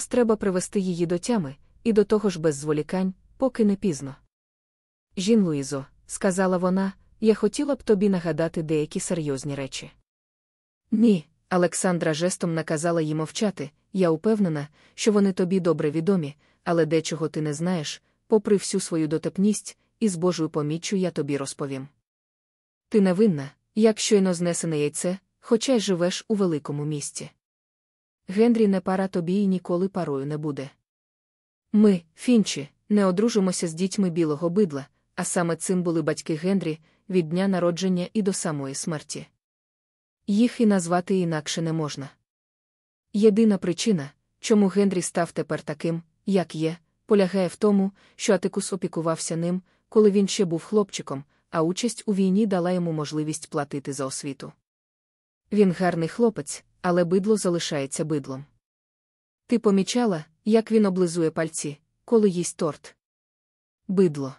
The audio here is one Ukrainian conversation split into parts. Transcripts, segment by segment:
Зараз треба привести її до тями, і до того ж без зволікань, поки не пізно. Жін Луїзо, сказала вона, я хотіла б тобі нагадати деякі серйозні речі. Ні, Олександра жестом наказала їй мовчати, я упевнена, що вони тобі добре відомі, але дечого ти не знаєш, попри всю свою дотепність, і з Божою поміччю я тобі розповім. Ти невинна, як щойно знесене яйце, хоча й живеш у великому місті. Генрі не пара тобі і ніколи парою не буде. Ми, фінчі, не одружимося з дітьми білого бидла, а саме цим були батьки Генрі від дня народження і до самої смерті. Їх і назвати інакше не можна. Єдина причина, чому Генрі став тепер таким, як є, полягає в тому, що Атикус опікувався ним, коли він ще був хлопчиком, а участь у війні дала йому можливість платити за освіту. Він гарний хлопець, але бидло залишається бидлом. Ти помічала, як він облизує пальці, коли їсть торт? Бидло.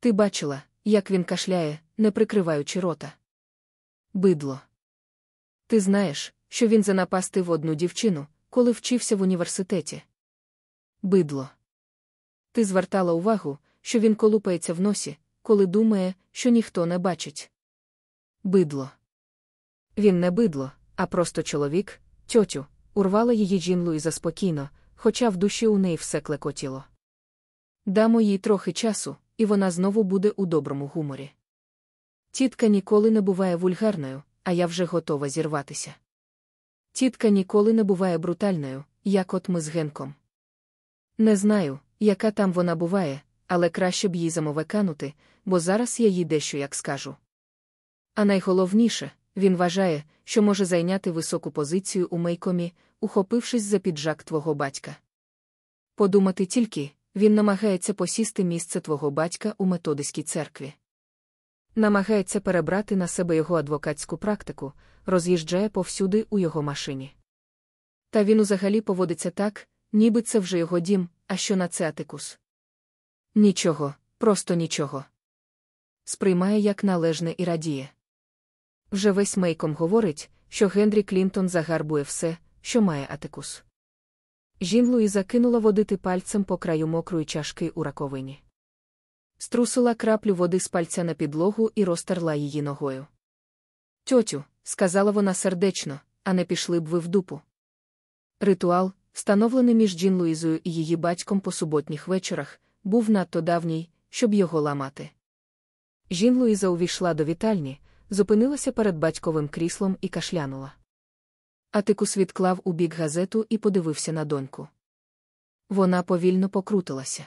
Ти бачила, як він кашляє, не прикриваючи рота. Бидло. Ти знаєш, що він занапастив одну дівчину, коли вчився в університеті. Бидло. Ти звертала увагу, що він колупається в носі, коли думає, що ніхто не бачить. Бидло. Він не бидло, а просто чоловік, тьотю, урвала її Джін Луїза спокійно, хоча в душі у неї все клекотіло. Дамо їй трохи часу, і вона знову буде у доброму гуморі. Тітка ніколи не буває вульгарною, а я вже готова зірватися. Тітка ніколи не буває брутальною, як от ми з Генком. Не знаю, яка там вона буває, але краще б їй замовеканути, бо зараз я їй дещо як скажу. А найголовніше, він вважає, що може зайняти високу позицію у мейкомі, ухопившись за піджак твого батька. Подумати тільки, він намагається посісти місце твого батька у методиській церкві. Намагається перебрати на себе його адвокатську практику, роз'їжджає повсюди у його машині. Та він узагалі поводиться так, ніби це вже його дім, а що на це атикус. Нічого, просто нічого. Сприймає як належне і радіє. Вже весь мейком говорить, що Генрі Клінтон загарбує все, що має атикус. Жін Луїза кинула водити пальцем по краю мокрої чашки у раковині. Струсила краплю води з пальця на підлогу і розтерла її ногою. Тьотю, сказала вона сердечно, а не пішли б ви в дупу. Ритуал, встановлений між Джін Луїзою і її батьком по суботніх вечорах, був надто давній, щоб його ламати. Жін Луїза увійшла до вітальні, зупинилася перед батьковим кріслом і кашлянула. Атикус відклав у бік газету і подивився на доньку. Вона повільно покрутилася.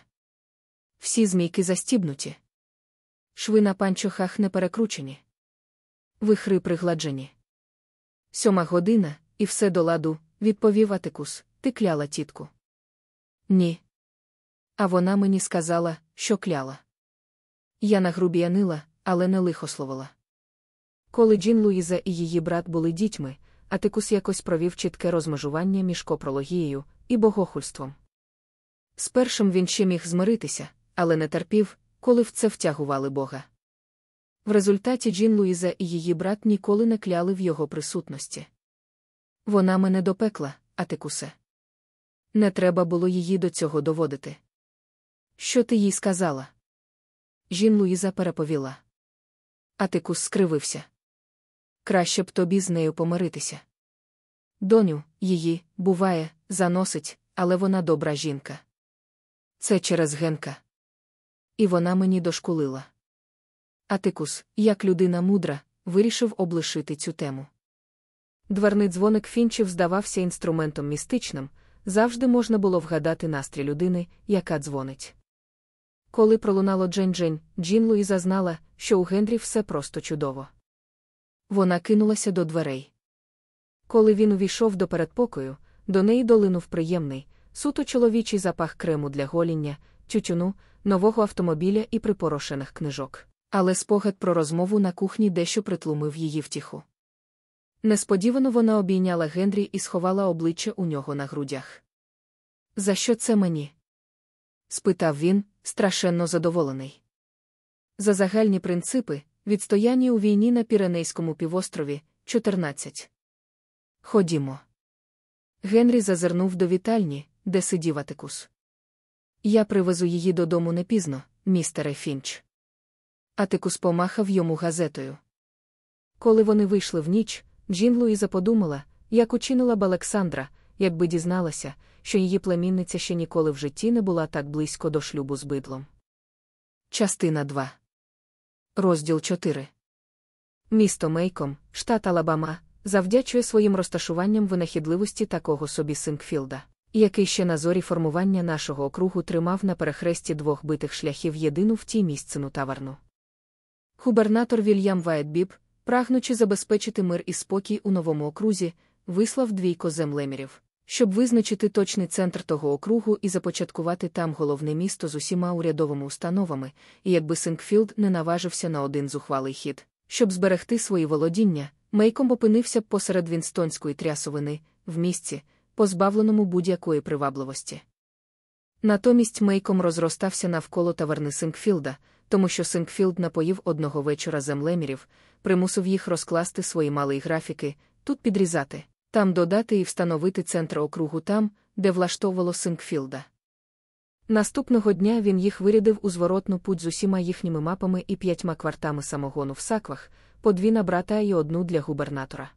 Всі змійки застібнуті. Шви на панчохах не перекручені. Вихри пригладжені. Сьома година, і все до ладу, відповів Атикус, ти кляла тітку. Ні. А вона мені сказала, що кляла. Я нагрубіянила, але не лихословила. Коли Джін Луїза і її брат були дітьми, Атикус якось провів чітке розмежування між копрологією і богохульством. З першим він ще міг змиритися, але не терпів, коли в це втягували Бога. В результаті Джін Луїза і її брат ніколи не кляли в його присутності. Вона мене допекла, Атикусе. Не треба було її до цього доводити. Що ти їй сказала? Жін Луїза переповіла. Атикус скривився. Краще б тобі з нею помиритися. Доню, її, буває, заносить, але вона добра жінка. Це через Генка. І вона мені дошкулила. Атикус, як людина мудра, вирішив облишити цю тему. Дверний дзвоник фінчів здавався інструментом містичним, завжди можна було вгадати настрій людини, яка дзвонить. Коли пролунало Джень-Джень, Джін Луїза знала, що у Генрі все просто чудово. Вона кинулася до дверей. Коли він увійшов до передпокою, до неї долинув приємний, суто чоловічий запах крему для гоління, тютюну, нового автомобіля і припорошених книжок. Але спогад про розмову на кухні дещо притлумив її втіху. Несподівано вона обійняла Генрі і сховала обличчя у нього на грудях. За що це мені? спитав він, страшенно задоволений. За загальні принципи, відстояння у війні на Піренейському півострові 14. Ходімо. Генрі зазирнув до вітальні, де сидів Атикус. Я привезу її додому не пізно, містере Фінч. Атикус помахав йому газетою. Коли вони вийшли в ніч, Джін Луїза подумала, як учинила б Олександра, якби дізналася, що її племінниця ще ніколи в житті не була так близько до шлюбу з бидлом. Частина 2. Розділ 4. Місто Мейком, штат Алабама, завдячує своїм розташуванням винахідливості такого собі Синкфілда, який ще на зорі формування нашого округу тримав на перехресті двох битих шляхів єдину в тій місцину таверну. Губернатор Вільям Вайтбіб, прагнучи забезпечити мир і спокій у новому окрузі, вислав двійко землемірів, щоб визначити точний центр того округу і започаткувати там головне місто з усіма урядовими установами, і якби Синкфілд не наважився на один зухвалий хід, щоб зберегти свої володіння, Мейком опинився посеред Вінстонської трясовини, в місці, позбавленому будь-якої привабливості. Натомість Мейком розростався навколо таверни Синкфілда, тому що Синкфілд напоїв одного вечора землемірів, примусив їх розкласти свої мапи й графіки, тут підрізати, там додати і встановити центр округу там, де влаштовувало Синкфілда. Наступного дня він їх вирядив у зворотну путь з усіма їхніми мапами і п'ятьма квартами самогону в саквах, по дві на брата і одну для губернатора.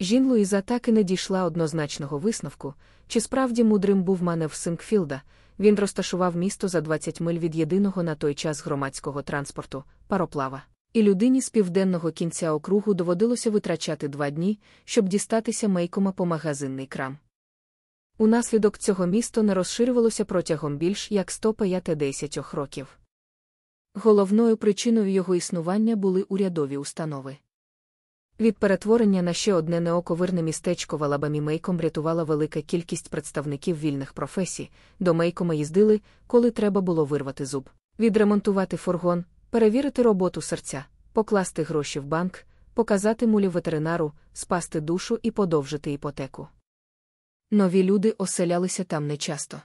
Жін Луїза так і не дійшла однозначного висновку, чи справді мудрим був манев Синкфілда, він розташував місто за 20 миль від єдиного на той час громадського транспорту, пароплава. І людині з південного кінця округу доводилося витрачати два дні, щоб дістатися мейкома по магазинний крам. Унаслідок цього місто не розширювалося протягом більш як 150 років. Головною причиною його існування були урядові установи. Від перетворення на ще одне неоковирне містечко в Алабамі Мейком рятувала велика кількість представників вільних професій, до Мейкома їздили, коли треба було вирвати зуб, відремонтувати фургон, перевірити роботу серця, покласти гроші в банк, показати мулі ветеринару, спасти душу і подовжити іпотеку. Нові люди оселялися там нечасто.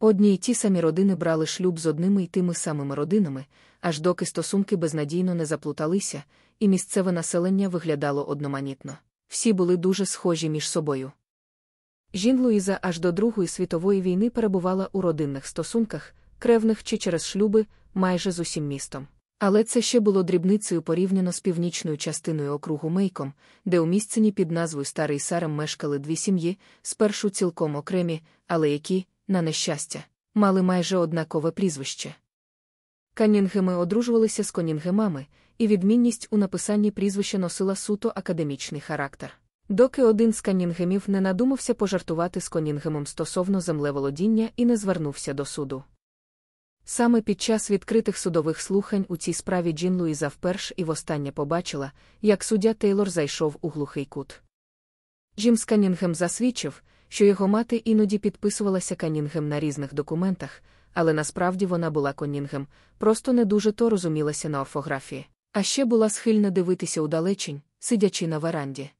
Одні й ті самі родини брали шлюб з одними й тими самими родинами, аж доки стосунки безнадійно не заплуталися, і місцеве населення виглядало одноманітно. Всі були дуже схожі між собою. Жін Луїза аж до Другої світової війни перебувала у родинних стосунках, кревних чи через шлюби, майже з усім містом. Але це ще було дрібницею порівняно з північною частиною округу Мейком, де у місцині під назвою Старий Сарем мешкали дві сім'ї, спершу цілком окремі, але які, на нещастя, мали майже однакове прізвище. Канінгеми одружувалися з конінгемами, і відмінність у написанні прізвища носила суто академічний характер. Доки один з канінгемів не надумався пожартувати з конінгемом стосовно землеволодіння і не звернувся до суду. Саме під час відкритих судових слухань у цій справі Джін Луїза вперше і востаннє побачила, як суддя Тейлор зайшов у глухий кут. Джим Канінгем засвідчив, що його мати іноді підписувалася Канінгем на різних документах, але насправді вона була конінгем, просто не дуже то розумілася на орфографії, а ще була схильна дивитися удалечінь, сидячи на веранді.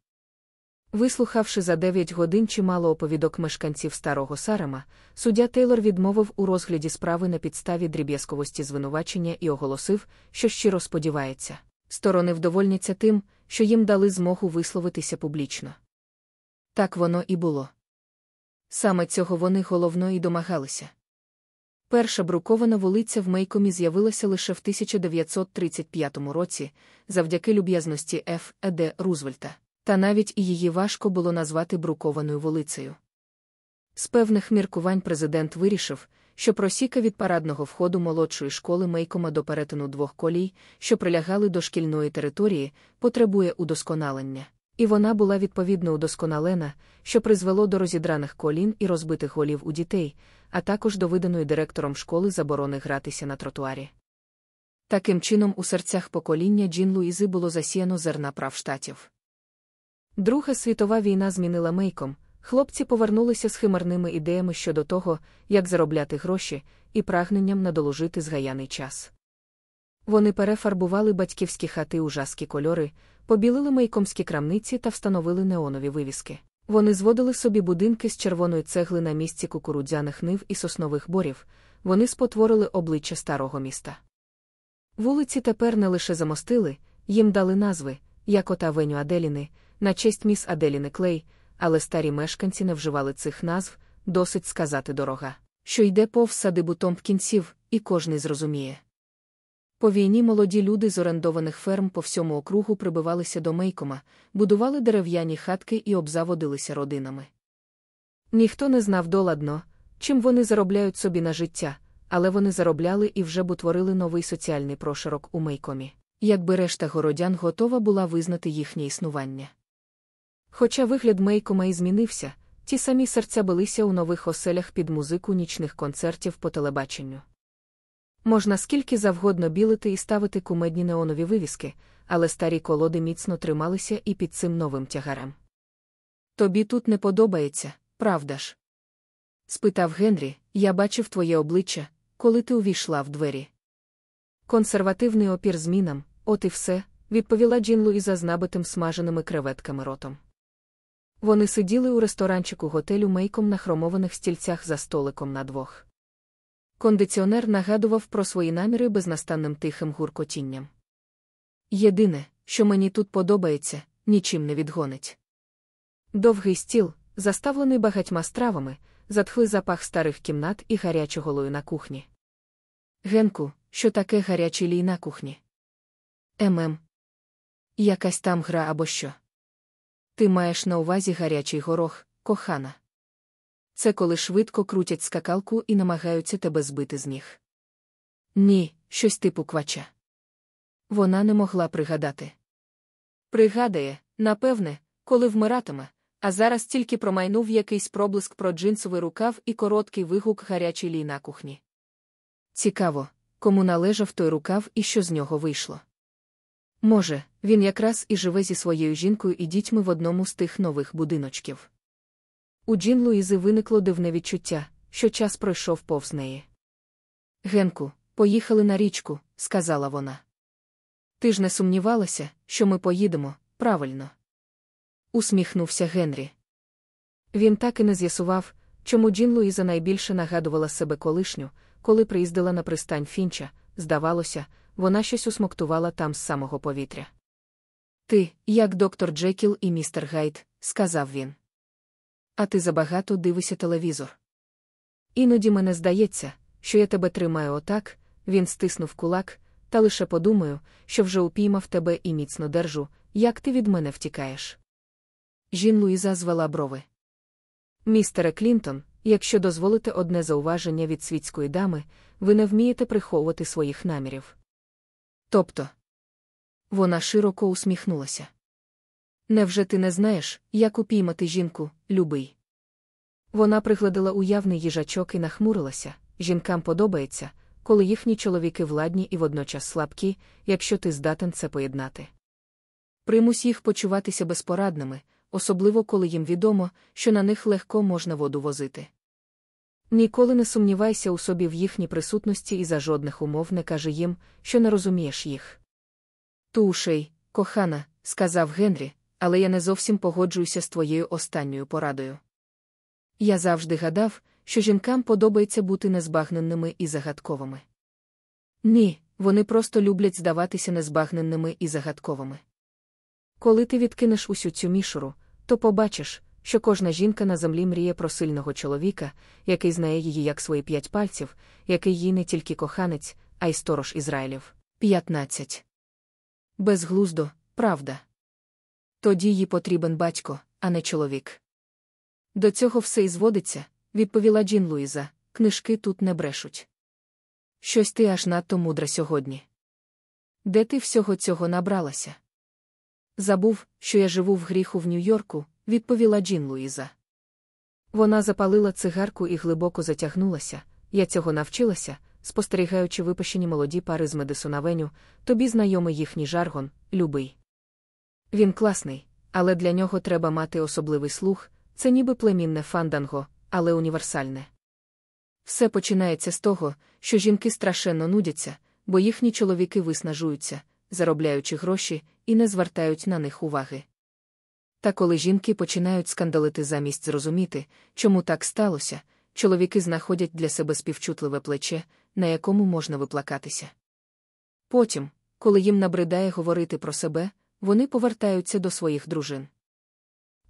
Вислухавши за дев'ять годин чимало оповідок мешканців старого Сарема, суддя Тейлор відмовив у розгляді справи на підставі дріб'язковості звинувачення і оголосив, що щиро сподівається. Сторони вдовольняться тим, що їм дали змогу висловитися публічно. Так воно і було. Саме цього вони головно і домагалися. Перша брукована вулиця в Мейкомі з'явилася лише в 1935 році, завдяки люб'язності Ф. Д. Рузвельта та навіть і її важко було назвати брукованою вулицею. З певних міркувань президент вирішив, що просіка від парадного входу молодшої школи Мейкома до перетину двох колій, що прилягали до шкільної території, потребує удосконалення. І вона була відповідно удосконалена, що призвело до розідраних колін і розбитих голів у дітей, а також до виданої директором школи заборони гратися на тротуарі. Таким чином, у серцях покоління Джін Луїзи було засіяно зерна прав штатів. Друга світова війна змінила мейком, хлопці повернулися з химерними ідеями щодо того, як заробляти гроші, і прагненням надоложити згаяний час. Вони перефарбували батьківські хати у жаскі кольори, побілили мейкомські крамниці та встановили неонові вивіски. Вони зводили собі будинки з червоної цегли на місці кукурудзяних нив і соснових борів, вони спотворили обличчя старого міста. Вулиці тепер не лише замостили, їм дали назви, як ота Веню Аделіни на честь міс Аделіни Клей, але старі мешканці не вживали цих назв, досить сказати дорога, що йде повз садибу Томпкінців, і кожний зрозуміє. По війні молоді люди з орендованих ферм по всьому округу прибивалися до Мейкома, будували дерев'яні хатки і обзаводилися родинами. Ніхто не знав доладно, чим вони заробляють собі на життя, але вони заробляли і вже б утворили новий соціальний прошарок у Мейкомі, якби решта городян готова була визнати їхнє існування. Хоча вигляд Мейкома і змінився, ті самі серця билися у нових оселях під музику нічних концертів по телебаченню. Можна скільки завгодно білити і ставити кумедні неонові вивіски, але старі колоди міцно трималися і під цим новим тягарем. Тобі тут не подобається, правда ж? спитав Генрі, я бачив твоє обличчя, коли ти увійшла в двері. Консервативний опір змінам, от і все, відповіла Джін Луїза з набитим смаженими креветками ротом. Вони сиділи у ресторанчику готелю мейком на хромованих стільцях за столиком на двох. Кондиціонер нагадував про свої наміри безнастанним тихим гуркотінням. Єдине, що мені тут подобається, нічим не відгонить. Довгий стіл, заставлений багатьма стравами, затхли запах старих кімнат і гарячого лою на кухні. Генку, що таке гарячий лій на кухні? ММ. Якась там гра або що. Ти маєш на увазі гарячий горох, кохана. Це коли швидко крутять скакалку і намагаються тебе збити з ніг. Ні, щось типу квача. Вона не могла пригадати. Пригадає, напевне, коли вмиратиме, а зараз тільки промайнув якийсь проблиск про джинсовий рукав і короткий вигук гарячий лій на кухні. Цікаво, кому належав той рукав і що з нього вийшло. Може, він якраз і живе зі своєю жінкою і дітьми в одному з тих нових будиночків. У Джін Луїзи виникло дивне відчуття, що час пройшов повз неї. Генку, поїхали на річку, сказала вона. Ти ж не сумнівалася, що ми поїдемо, правильно. Усміхнувся Генрі. Він так і не з'ясував, чому Джін Луїза найбільше нагадувала себе колишню, коли приїздила на пристань Фінча, здавалося, вона щось усмоктувала там з самого повітря. Ти, як доктор Джекіл і містер Гайд, сказав він. А ти забагато дивишся телевізор. Іноді мене здається, що я тебе тримаю отак, він стиснув кулак, та лише подумаю, що вже упіймав тебе і міцно держу, як ти від мене втікаєш. Жін Луїза звела брови. Містере Клінтон, якщо дозволите одне зауваження від світської дами, ви не вмієте приховувати своїх намірів. Тобто, вона широко усміхнулася. Невже ти не знаєш, як упіймати жінку, любий? Вона пригладила уявний їжачок і нахмурилася. Жінкам подобається, коли їхні чоловіки владні і водночас слабкі, якщо ти здатен це поєднати. Примусь їх почуватися безпорадними, особливо коли їм відомо, що на них легко можна воду возити. Ніколи не сумнівайся у собі в їхній присутності і за жодних умов не кажи їм, що не розумієш їх. Тушей, кохана, сказав Генрі, але я не зовсім погоджуюся з твоєю останньою порадою. Я завжди гадав, що жінкам подобається бути незбагненними і загадковими. Ні, вони просто люблять здаватися незбагненними і загадковими. Коли ти відкинеш усю цю мішуру, то побачиш, що кожна жінка на землі мріє про сильного чоловіка, який знає її як свої п'ять пальців, який їй не тільки коханець, а й сторож Ізраїлів. 15. Безглуздо, правда. Тоді їй потрібен батько, а не чоловік. До цього все і зводиться, відповіла Джін Луїза, книжки тут не брешуть. Щось ти аж надто мудра сьогодні. Де ти всього цього набралася? Забув, що я живу в гріху в Нью-Йорку, відповіла Джін Луїза. Вона запалила цигарку і глибоко затягнулася. Я цього навчилася, спостерігаючи випущені молоді пари з Медисонавеню, тобі знайомий їхній жаргон, любий. Він класний, але для нього треба мати особливий слух, це ніби племінне фанданго, але універсальне. Все починається з того, що жінки страшенно нудяться, бо їхні чоловіки виснажуються, заробляючи гроші, і не звертають на них уваги. Та коли жінки починають скандалити замість зрозуміти, чому так сталося, чоловіки знаходять для себе співчутливе плече, на якому можна виплакатися. Потім, коли їм набридає говорити про себе, вони повертаються до своїх дружин.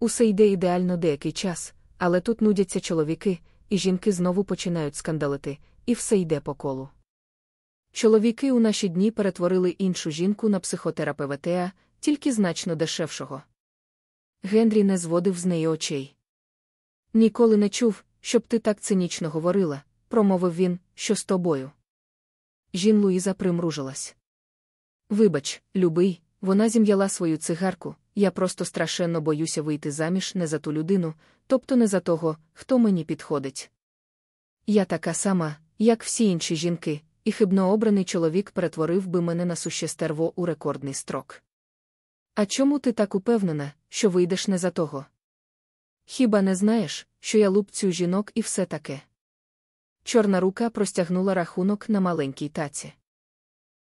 Усе йде ідеально деякий час, але тут нудяться чоловіки, і жінки знову починають скандалити, і все йде по колу. Чоловіки у наші дні перетворили іншу жінку на психотерапевта, тільки значно дешевшого. Генрі не зводив з неї очей. Ніколи не чув, щоб ти так цинічно говорила, промовив він, що з тобою. Жін Луїза примружилась. Вибач, любий, вона зім'яла свою цигарку, я просто страшенно боюся вийти заміж не за ту людину, тобто не за того, хто мені підходить. Я така сама, як всі інші жінки, і хибно обраний чоловік перетворив би мене на суще стерво у рекордний строк. А чому ти так упевнена, що вийдеш не за того? Хіба не знаєш, що я лупцю жінок і все таке? Чорна рука простягнула рахунок на маленькій таці.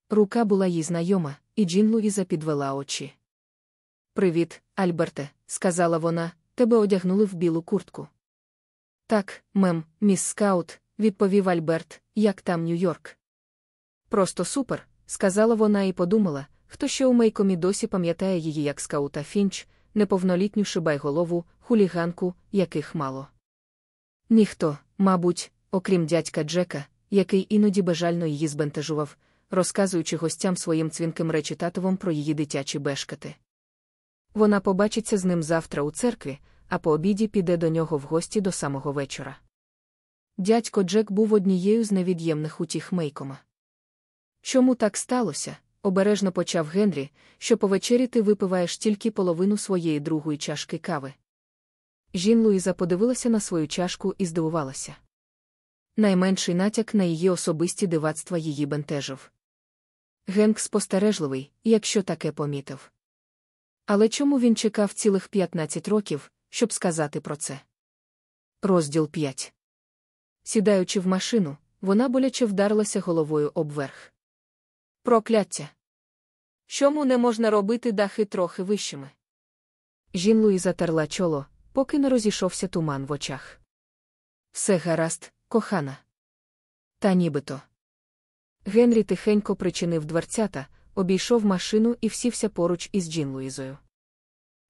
Рука була їй знайома, і Джін Луїза підвела очі. Привіт, Альберте, сказала вона, тебе одягнули в білу куртку. Так, мем, міс Скаут, відповів Альберт, як там Нью-Йорк. Просто супер, сказала вона і подумала, хто ще у Мейкомі досі пам'ятає її як скаута Фінч, неповнолітню шибайголову, хуліганку, яких мало. Ніхто, мабуть, окрім дядька Джека, який іноді бажально її збентежував, розказуючи гостям своїм цвінким речитатовом про її дитячі бешкати. Вона побачиться з ним завтра у церкві, а по обіді піде до нього в гості до самого вечора. Дядько Джек був однією з невід'ємних утіх Мейкома. Чому так сталося? Обережно почав Генрі, що по вечері ти випиваєш тільки половину своєї другої чашки кави. Жін Луїза подивилася на свою чашку і здивувалася. Найменший натяк на її особисті дивацтва її бентежив. Генк спостережливий, якщо таке помітив. Але чому він чекав цілих 15 років, щоб сказати про це? Розділ 5. Сідаючи в машину, вона боляче вдарилася головою об верх. Прокляття. Чому не можна робити дахи трохи вищими? Жін Луї затерла чоло, поки не розійшовся туман в очах. Все гаразд, кохана. Та нібито. Генрі тихенько причинив дверцята, обійшов машину і всівся поруч із Джін Луїзою.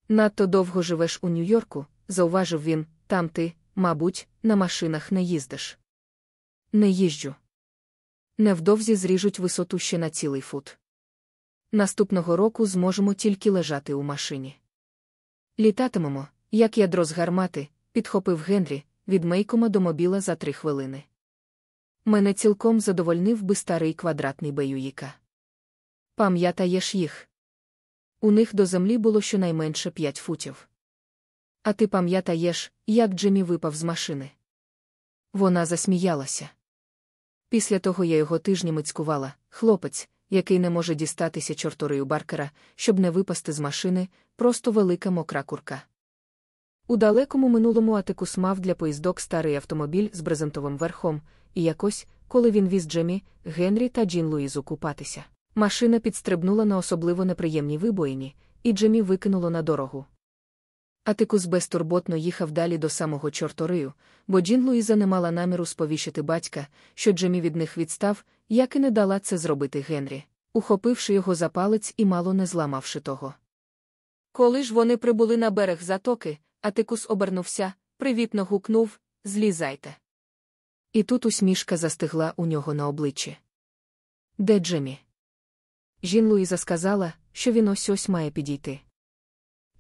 Надто довго живеш у Нью-Йорку, зауважив він, там ти, мабуть, на машинах не їздиш. Не їжджу. Невдовзі зріжуть висоту ще на цілий фут. Наступного року зможемо тільки лежати у машині. Літатимемо, як ядро з гармати, підхопив Генрі, від Мейкома до мобіла за три хвилини. Мене цілком задовольнив би старий квадратний беюїка. Пам'ятаєш їх? У них до землі було щонайменше п'ять футів. А ти пам'ятаєш, як Джиммі випав з машини? Вона засміялася. Після того я його тижнями цькувала, хлопець, який не може дістатися чорторию баркера, щоб не випасти з машини, просто велика мокра курка. У далекому минулому Атикус мав для поїздок старий автомобіль з брезентовим верхом, і якось, коли він віз Джемі, Генрі та Джін Луїзу купатися. Машина підстрибнула на особливо неприємній вибоїні, і Джемі викинуло на дорогу. Атикус безтурботно їхав далі до самого чорторию, бо Джін Луїза не мала наміру сповіщити батька, що Джемі від них відстав, як і не дала це зробити Генрі, ухопивши його за палець і мало не зламавши того. Коли ж вони прибули на берег затоки, Атикус обернувся, привітно гукнув Злізайте. І тут усмішка застигла у нього на обличчі. Де Джемі? Жін Луїза сказала, що він ось ось має підійти.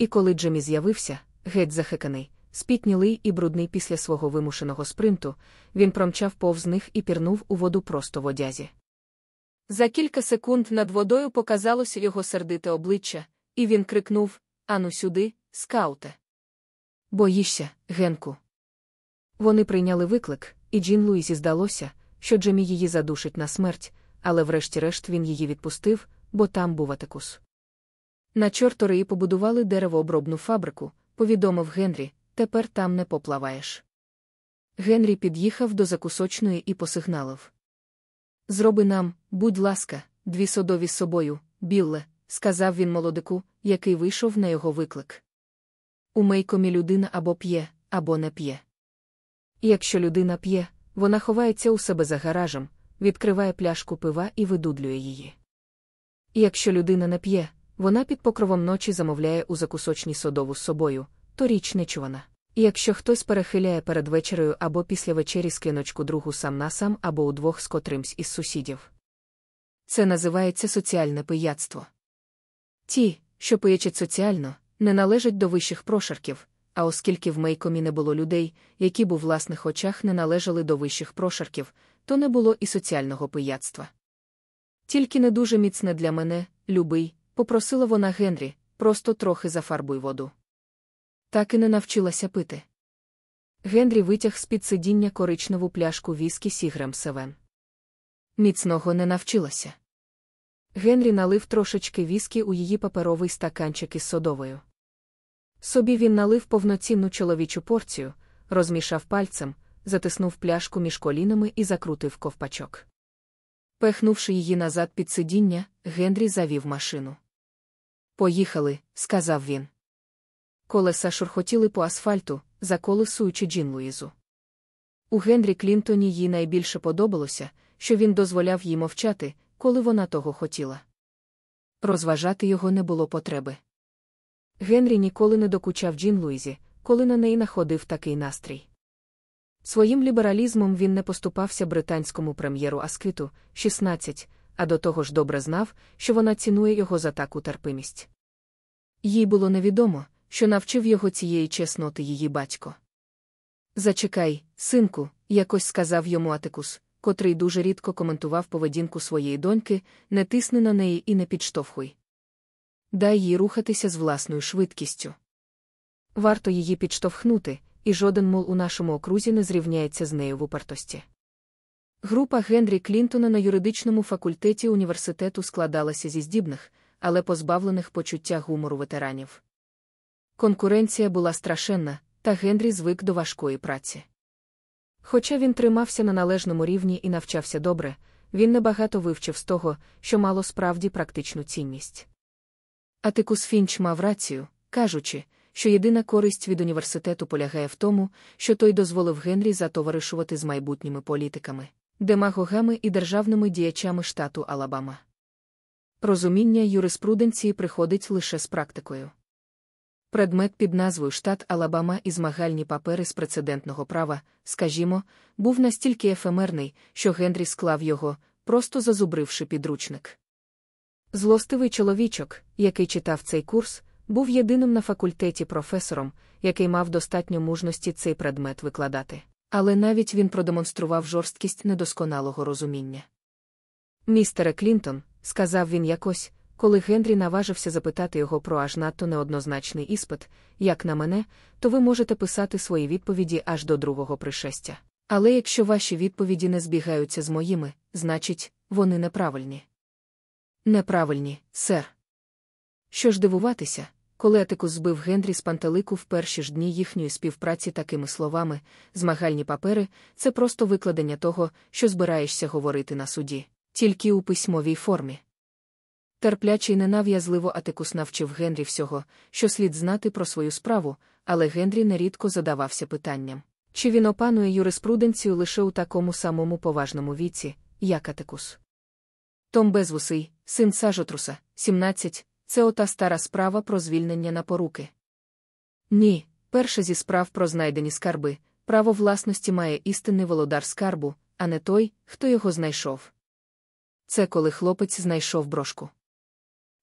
І коли Джемі з'явився, геть захеканий, спітнілий і брудний після свого вимушеного спринту, він промчав повз них і пірнув у воду просто в одязі. За кілька секунд над водою показалося його сердите обличчя, і він крикнув Ану сюди, скауте. Боїшся, Генку. Вони прийняли виклик, і Джін Луїзі здалося, що Джемі її задушить на смерть, але врешті-решт він її відпустив, бо там був атикус. На чорториї побудували деревообробну фабрику, повідомив Генрі, тепер там не поплаваєш. Генрі під'їхав до закусочної і посигналив. Зроби нам, будь ласка, дві содові з собою, білле, сказав він молодику, який вийшов на його виклик. У мейкомі людина або п'є, або не п'є. Якщо людина п'є, вона ховається у себе за гаражем, відкриває пляшку пива і видудлює її. Якщо людина не п'є, вона під покровом ночі замовляє у закусочній содову з собою, то річ нечувана. І якщо хтось перехиляє перед вечерею або після вечері скляночку другу сам на сам або удвох з котримсь із сусідів. Це називається соціальне пияцтво. Ті, що пиячать соціально, не належать до вищих прошарків, а оскільки в мейкомі не було людей, які б у власних очах не належали до вищих прошарків, то не було і соціального пияцтва. Тільки не дуже міцне для мене, любий, попросила вона Генрі, просто трохи зафарбуй воду. Так і не навчилася пити. Генрі витяг з під сидіння коричневу пляшку віскі Сігрем Севен. Міцного не навчилася. Генрі налив трошечки віскі у її паперовий стаканчик із содовою. Собі він налив повноцінну чоловічу порцію, розмішав пальцем, затиснув пляшку між колінами і закрутив ковпачок. Пехнувши її назад під сидіння, Генрі завів машину. Поїхали, сказав він. Колеса шурхотіли по асфальту, заколесуючи Джін Луїзу. У Генрі Клінтоні їй найбільше подобалося, що він дозволяв їй мовчати, коли вона того хотіла. Розважати його не було потреби. Генрі ніколи не докучав Джін Луїзі, коли на неї находив такий настрій. Своїм лібералізмом він не поступався британському прем'єру Асквіту 16, а до того ж добре знав, що вона цінує його за таку терпимість. Їй було невідомо, що навчив його цієї чесноти її батько. Зачекай, синку, якось сказав йому Атикус, котрий дуже рідко коментував поведінку своєї доньки, не тисни на неї і не підштовхуй. Дай їй рухатися з власною швидкістю. Варто її підштовхнути, і жоден мул у нашому окрузі не зрівняється з нею в упертості. Група Генрі Клінтона на юридичному факультеті університету складалася зі здібних, але позбавлених почуття гумору ветеранів. Конкуренція була страшенна, та Генрі звик до важкої праці. Хоча він тримався на належному рівні і навчався добре, він небагато вивчив з того, що мало справді практичну цінність. Атикус Фінч мав рацію, кажучи, що єдина користь від університету полягає в тому, що той дозволив Генрі затоваришувати з майбутніми політиками, демагогами і державними діячами штату Алабама. Розуміння юриспруденції приходить лише з практикою. Предмет під назвою Штат Алабама і змагальні папери з прецедентного права, скажімо, був настільки ефемерний, що Генрі склав його, просто зазубривши підручник. Злостивий чоловічок, який читав цей курс, був єдиним на факультеті професором, який мав достатньо мужності цей предмет викладати. Але навіть він продемонстрував жорсткість недосконалого розуміння. Містере Клінтон, сказав він якось, коли Генрі наважився запитати його про аж надто неоднозначний іспит, як на мене, то ви можете писати свої відповіді аж до другого пришестя. Але якщо ваші відповіді не збігаються з моїми, значить, вони неправильні. Неправильні, сер. Що ж дивуватися, коли Атикус збив Генрі з пантелику в перші ж дні їхньої співпраці такими словами, змагальні папери це просто викладення того, що збираєшся говорити на суді, тільки у письмовій формі. Терплячий ненав'язливо Атикус навчив Генрі всього, що слід знати про свою справу, але Генрі нерідко задавався питанням чи він опанує юриспруденцію лише у такому самому поважному віці, як Атикус. Том Безвусий, син Сажотруса, 17, це ота стара справа про звільнення на поруки. Ні, перша зі справ про знайдені скарби, право власності має істинний володар скарбу, а не той, хто його знайшов. Це коли хлопець знайшов брошку.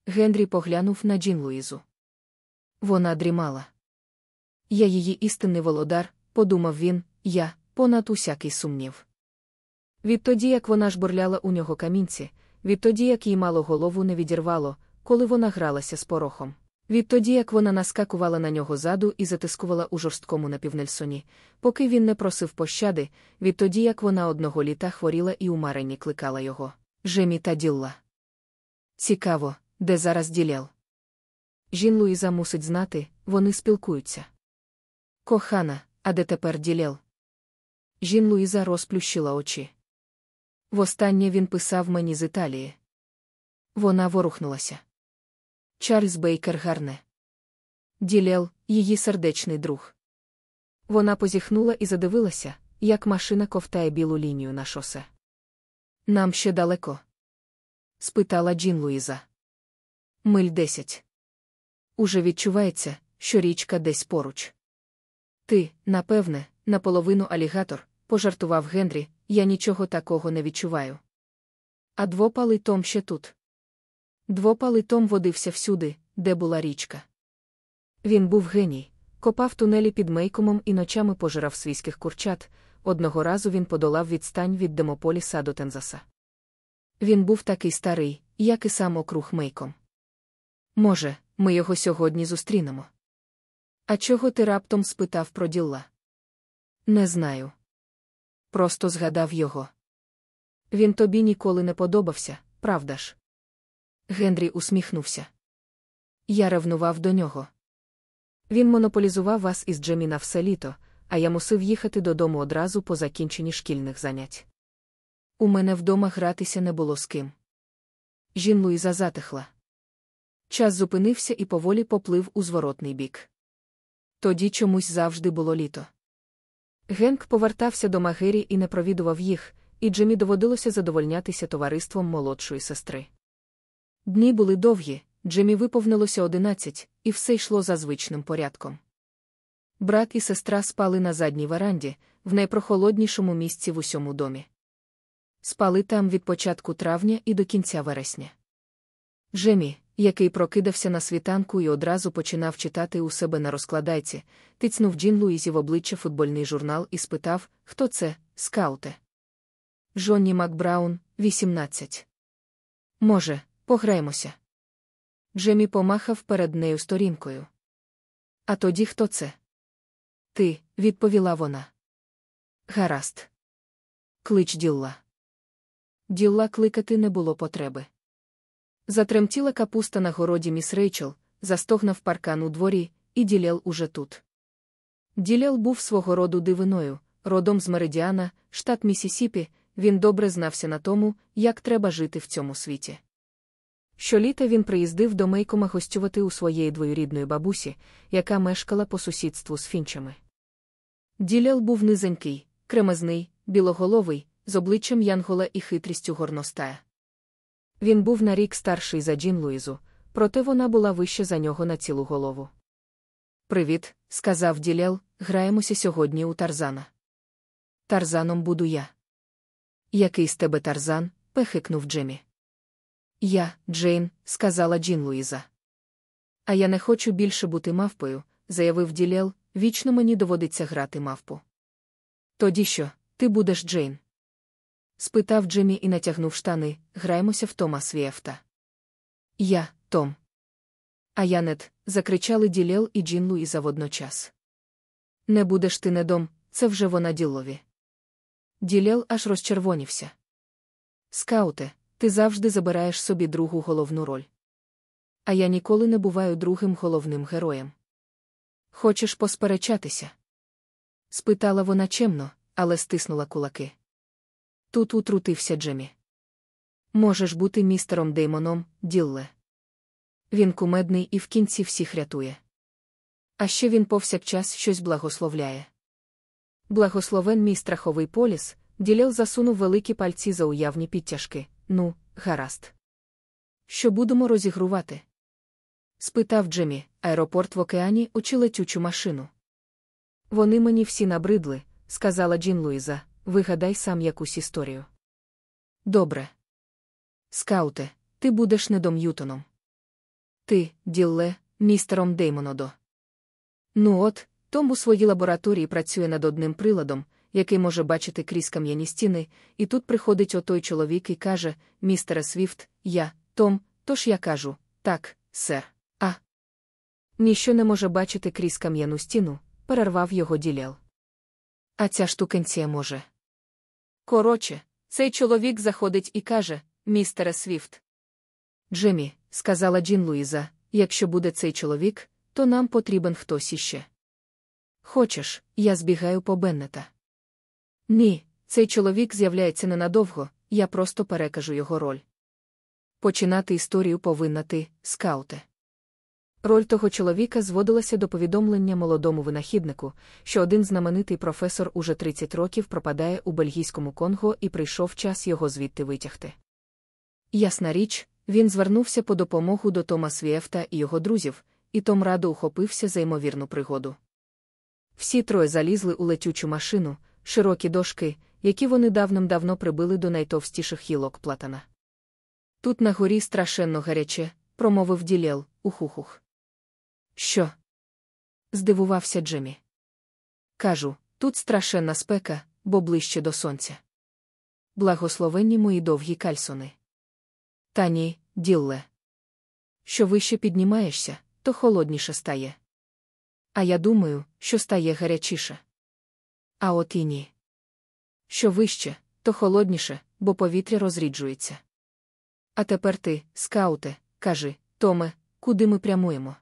Генрі поглянув на Джін Луїзу. Вона дрімала. Я її істинний володар, подумав він, я, понад усякий сумнів. Відтоді, як вона жбурляла у нього камінці, відтоді, як їй мало голову не відірвало, коли вона гралася з порохом. Відтоді, як вона наскакувала на нього заду і затискувала у жорсткому напівнельсоні, поки він не просив пощади, відтоді, як вона одного літа хворіла і у марені кликала його. Жемі та Ділла. Цікаво, де зараз ділял. Жін Луїза мусить знати, вони спілкуються. Кохана, а де тепер ділял? Жін Луїза розплющила очі. Востаннє він писав мені з Італії. Вона ворухнулася. Чарльз Бейкер Гарне. Ділел, її сердечний друг. Вона позіхнула і задивилася, як машина ковтає білу лінію на шосе. Нам ще далеко? спитала Джін Луїза. Миль десять. Уже відчувається, що річка десь поруч. Ти, напевне, наполовину алігатор, пожартував Генрі, я нічого такого не відчуваю. А двопалий Том ще тут. Двопалий Том водився всюди, де була річка. Він був геній, копав тунелі під мейкомом і ночами пожирав свійських курчат. Одного разу він подолав відстань від Демополіса до Тензаса. Він був такий старий, як і сам округ мейком. Може, ми його сьогодні зустрінемо. А чого ти раптом спитав про ділла? Не знаю. Просто згадав його. Він тобі ніколи не подобався, правда ж? Генрі усміхнувся. Я ревнував до нього. Він монополізував вас із Джемі на все літо, а я мусив їхати додому одразу по закінченні шкільних занять. У мене вдома гратися не було з ким. Жін Луїза затихла. Час зупинився і поволі поплив у зворотний бік. Тоді чомусь завжди було літо. Генк повертався до Магері і не провідував їх, і Джемі доводилося задовольнятися товариством молодшої сестри. Дні були довгі, Джемі виповнилося одинадцять, і все йшло за звичним порядком. Брат і сестра спали на задній веранді, в найпрохолоднішому місці в усьому домі. Спали там від початку травня і до кінця вересня. Джемі, який прокидався на світанку і одразу починав читати у себе на розкладайці, тицнув Джін Луїзі в обличчя футбольний журнал і спитав, хто це, скауте. Жонні Макбраун, 18. Може, пограємося. Джемі помахав перед нею сторінкою. А тоді хто це? Ти, відповіла вона. Гаразд. Клич ділла. Ділла кликати не було потреби. Затремтіла капуста на городі міс Рейчел, застогнав паркан у дворі, і ділял уже тут. Ділял був свого роду дивиною, родом з Меридіана, штат Місісіпі, він добре знався на тому, як треба жити в цьому світі. Щоліта він приїздив до Мейкома гостювати у своєї двоюрідної бабусі, яка мешкала по сусідству з фінчами. Ділял був низенький, кремезний, білоголовий, з обличчям Янгола і хитрістю горностая. Він був на рік старший за Джін Луїзу, проте вона була вище за нього на цілу голову. Привіт, сказав Ділял, граємося сьогодні у Тарзана. Тарзаном буду я. Який з тебе тарзан? пехикнув Джемі. Я, Джейн, сказала Джін Луїза. А я не хочу більше бути мавпою, заявив Ділел, вічно мені доводиться грати мавпу. Тоді що, ти будеш Джейн? спитав Джемі і натягнув штани, граємося в Тома Свієфта. Я, Том. А я нет, закричали Ділел і Джін Луїза водночас. Не будеш ти недом, це вже вона ділові. Ділел аж розчервонівся. Скауте, ти завжди забираєш собі другу головну роль. А я ніколи не буваю другим головним героєм. Хочеш посперечатися? спитала вона чемно, але стиснула кулаки. Тут утрутився Джемі. Можеш бути містером Деймоном, Ділле. Він кумедний і в кінці всіх рятує. А ще він повсякчас щось благословляє. Благословен мій страховий поліс, Ділел засунув великі пальці за уявні підтяжки. Ну, гаразд. Що будемо розігрувати? спитав Джемі, аеропорт в океані очі летючу машину. Вони мені всі набридли, сказала Джін Луїза, вигадай сам якусь історію. Добре. Скауте, ти будеш недом Ютоном. Ти, Ділле, містером Деймонодо. Ну от, Том у своїй лабораторії працює над одним приладом, який може бачити крізь кам'яні стіни, і тут приходить отой чоловік і каже: Містере Свіфт, я, Том, тож я кажу, так, сер. А. Ніщо не може бачити крізь кам'яну стіну, перервав його ділял. А ця штукенція може. Короче, цей чоловік заходить і каже: Містере Свіфт. Джемі, сказала Джін Луїза, якщо буде цей чоловік, то нам потрібен хтось іще. Хочеш, я збігаю по Беннета. Ні, цей чоловік з'являється ненадовго, я просто перекажу його роль. Починати історію повинна ти, скауте. Роль того чоловіка зводилася до повідомлення молодому винахіднику, що один знаменитий професор уже 30 років пропадає у бельгійському Конго і прийшов час його звідти витягти. Ясна річ, він звернувся по допомогу до Тома Свієфта і його друзів, і Том радо ухопився за ймовірну пригоду. Всі троє залізли у летючу машину, широкі дошки, які вони давним-давно прибили до найтовстіших гілок платана. Тут на горі страшенно гаряче, промовив ділєл, ухухух. Що? здивувався Джемі. Кажу, тут страшенна спека, бо ближче до сонця. Благословенні мої довгі кальсони. Та ні, ділле. Що вище піднімаєшся, то холодніше стає. А я думаю, що стає гарячіше. А от і ні. Що вище, то холодніше, бо повітря розріджується. А тепер ти, скауте, кажи, Томе, куди ми прямуємо?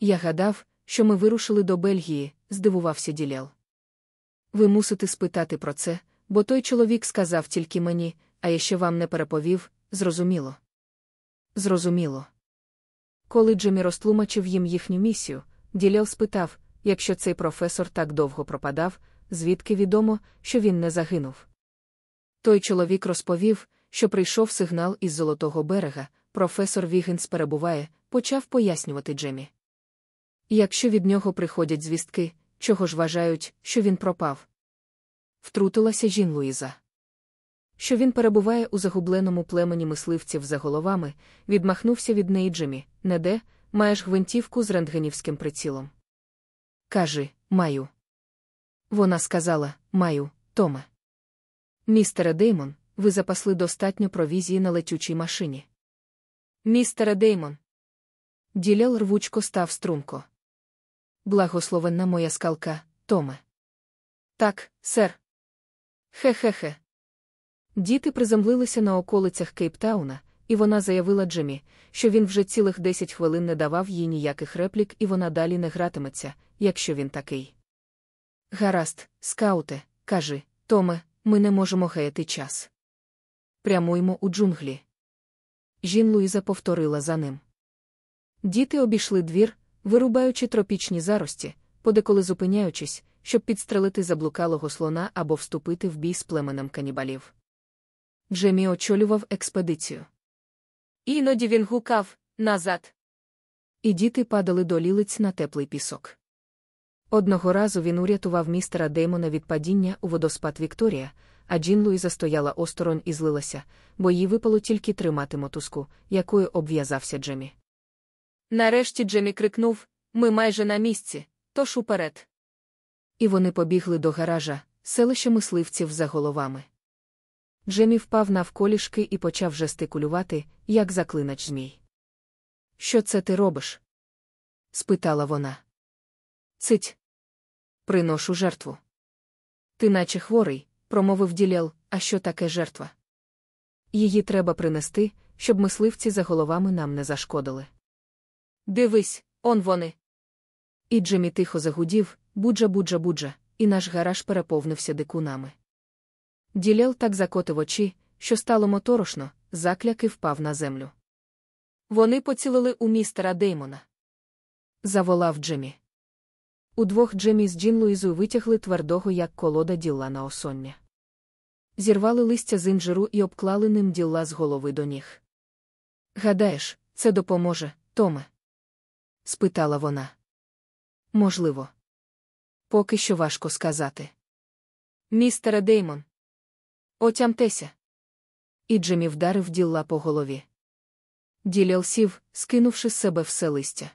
Я гадав, що ми вирушили до Бельгії, здивувався ділял. Ви мусите спитати про це, бо той чоловік сказав тільки мені, а я ще вам не переповів, зрозуміло. Зрозуміло. Коли Джемі розтлумачив їм їхню місію, ділял спитав, якщо цей професор так довго пропадав, звідки відомо, що він не загинув. Той чоловік розповів, що прийшов сигнал із Золотого берега, професор Вігенс перебуває, почав пояснювати Джемі. Якщо від нього приходять звістки, чого ж вважають, що він пропав? Втрутилася жін Луїза. Що він перебуває у загубленому племені мисливців за головами, відмахнувся від неї Джемі, не де, маєш гвинтівку з рентгенівським прицілом. Кажи, маю. Вона сказала Маю, Томе. Містере Деймон, ви запасли достатньо провізії на летючій машині. Містере Деймон. Ділял рвучко став струнко. Благословенна моя скалка, Томе. Так, сер. Хе-хе-хе. Діти приземлилися на околицях Кейптауна, і вона заявила Джемі, що він вже цілих десять хвилин не давав їй ніяких реплік, і вона далі не гратиметься, якщо він такий. Гаразд, скауте, кажи, Томе, ми не можемо гаяти час. Прямуймо у джунглі. Жін Луїза повторила за ним. Діти обійшли двір, вирубаючи тропічні зарості, подеколи зупиняючись, щоб підстрелити заблукалого слона або вступити в бій з племенем канібалів. Джемі очолював експедицію. Іноді він гукав назад. І діти падали до лілиць на теплий пісок. Одного разу він урятував містера Деймона від падіння у водоспад Вікторія, а Джін Луїза стояла осторонь і злилася, бо їй випало тільки тримати мотузку, якою обв'язався Джемі. Нарешті Джемі крикнув Ми майже на місці, тож уперед. І вони побігли до гаража, селище мисливців за головами. Джемі впав навколішки і почав жестикулювати, як заклинач змій. Що це ти робиш? спитала вона. Цить. Приношу жертву. Ти наче хворий, промовив ділял, а що таке жертва? Її треба принести, щоб мисливці за головами нам не зашкодили. Дивись, он вони. І Джемі тихо загудів, буджа буджа буджа, і наш гараж переповнився дикунами. Ділял так закотив очі, що стало моторошно, закляки впав на землю. Вони поцілили у містера Деймона. Заволав Джемі. Удвох Джемі з Джін Луїзою витягли твердого, як колода ділла на осоння. Зірвали листя з інжиру і обклали ним ділла з голови до ніг. Гадаєш, це допоможе, Томе? спитала вона. Можливо. Поки що важко сказати. Містере Деймон. Отямтеся. І Джемі вдарив ділла по голові. Ділял сів, скинувши з себе все листя.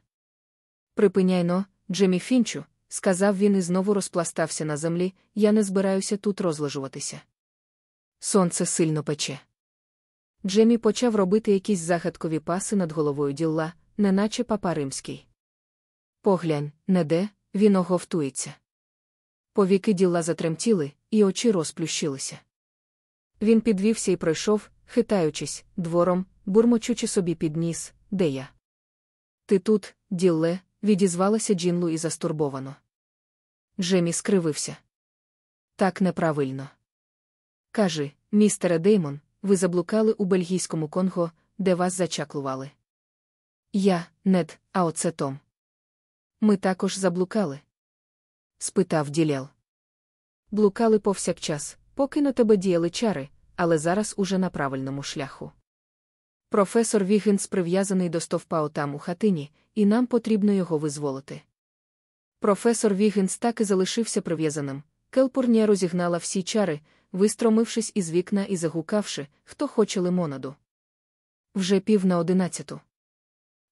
Припиняйно, Джемі Фінчу, сказав він і знову розпластався на землі, я не збираюся тут розлежуватися. Сонце сильно пече. Джемі почав робити якісь загадкові паси над головою ділла, неначе папа римський. Поглянь, не де, він оговтується. Повіки діла затремтіли, і очі розплющилися. Він підвівся і пройшов, хитаючись, двором, бурмочучи собі під ніс, де я. Ти тут, ділле, відізвалася Джін Луїза стурбовано. Джемі скривився. Так неправильно. Кажи, містере Деймон, ви заблукали у бельгійському Конго, де вас зачаклували. Я, нед, а оце Том. Ми також заблукали? спитав ділял. Блукали повсякчас, поки на тебе діяли чари, але зараз уже на правильному шляху. Професор Вігінс прив'язаний до стовпа отам у хатині, і нам потрібно його визволити. Професор Вігінс так і залишився прив'язаним. Келпурнія розігнала всі чари, вистромившись із вікна і загукавши, хто хоче лимонаду. Вже пів на одинадцяту.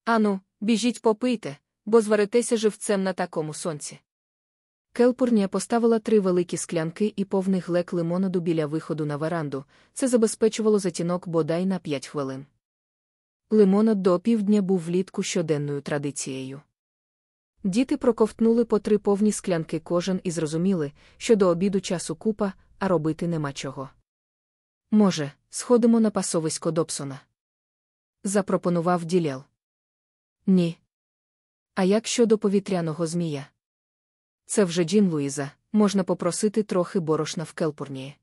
Ану, біжіть попийте, бо зваритеся живцем на такому сонці. Келпурнія поставила три великі склянки і повний глек лимонаду біля виходу на веранду. Це забезпечувало затінок бодай на п'ять хвилин. Лимонад до півдня був влітку щоденною традицією. Діти проковтнули по три повні склянки кожен і зрозуміли, що до обіду часу купа, а робити нема чого. Може, сходимо на пасовисько Добсона? запропонував ділял. Ні. А як щодо повітряного змія? Це вже Джін Луїза, можна попросити трохи борошна в Келпурнії.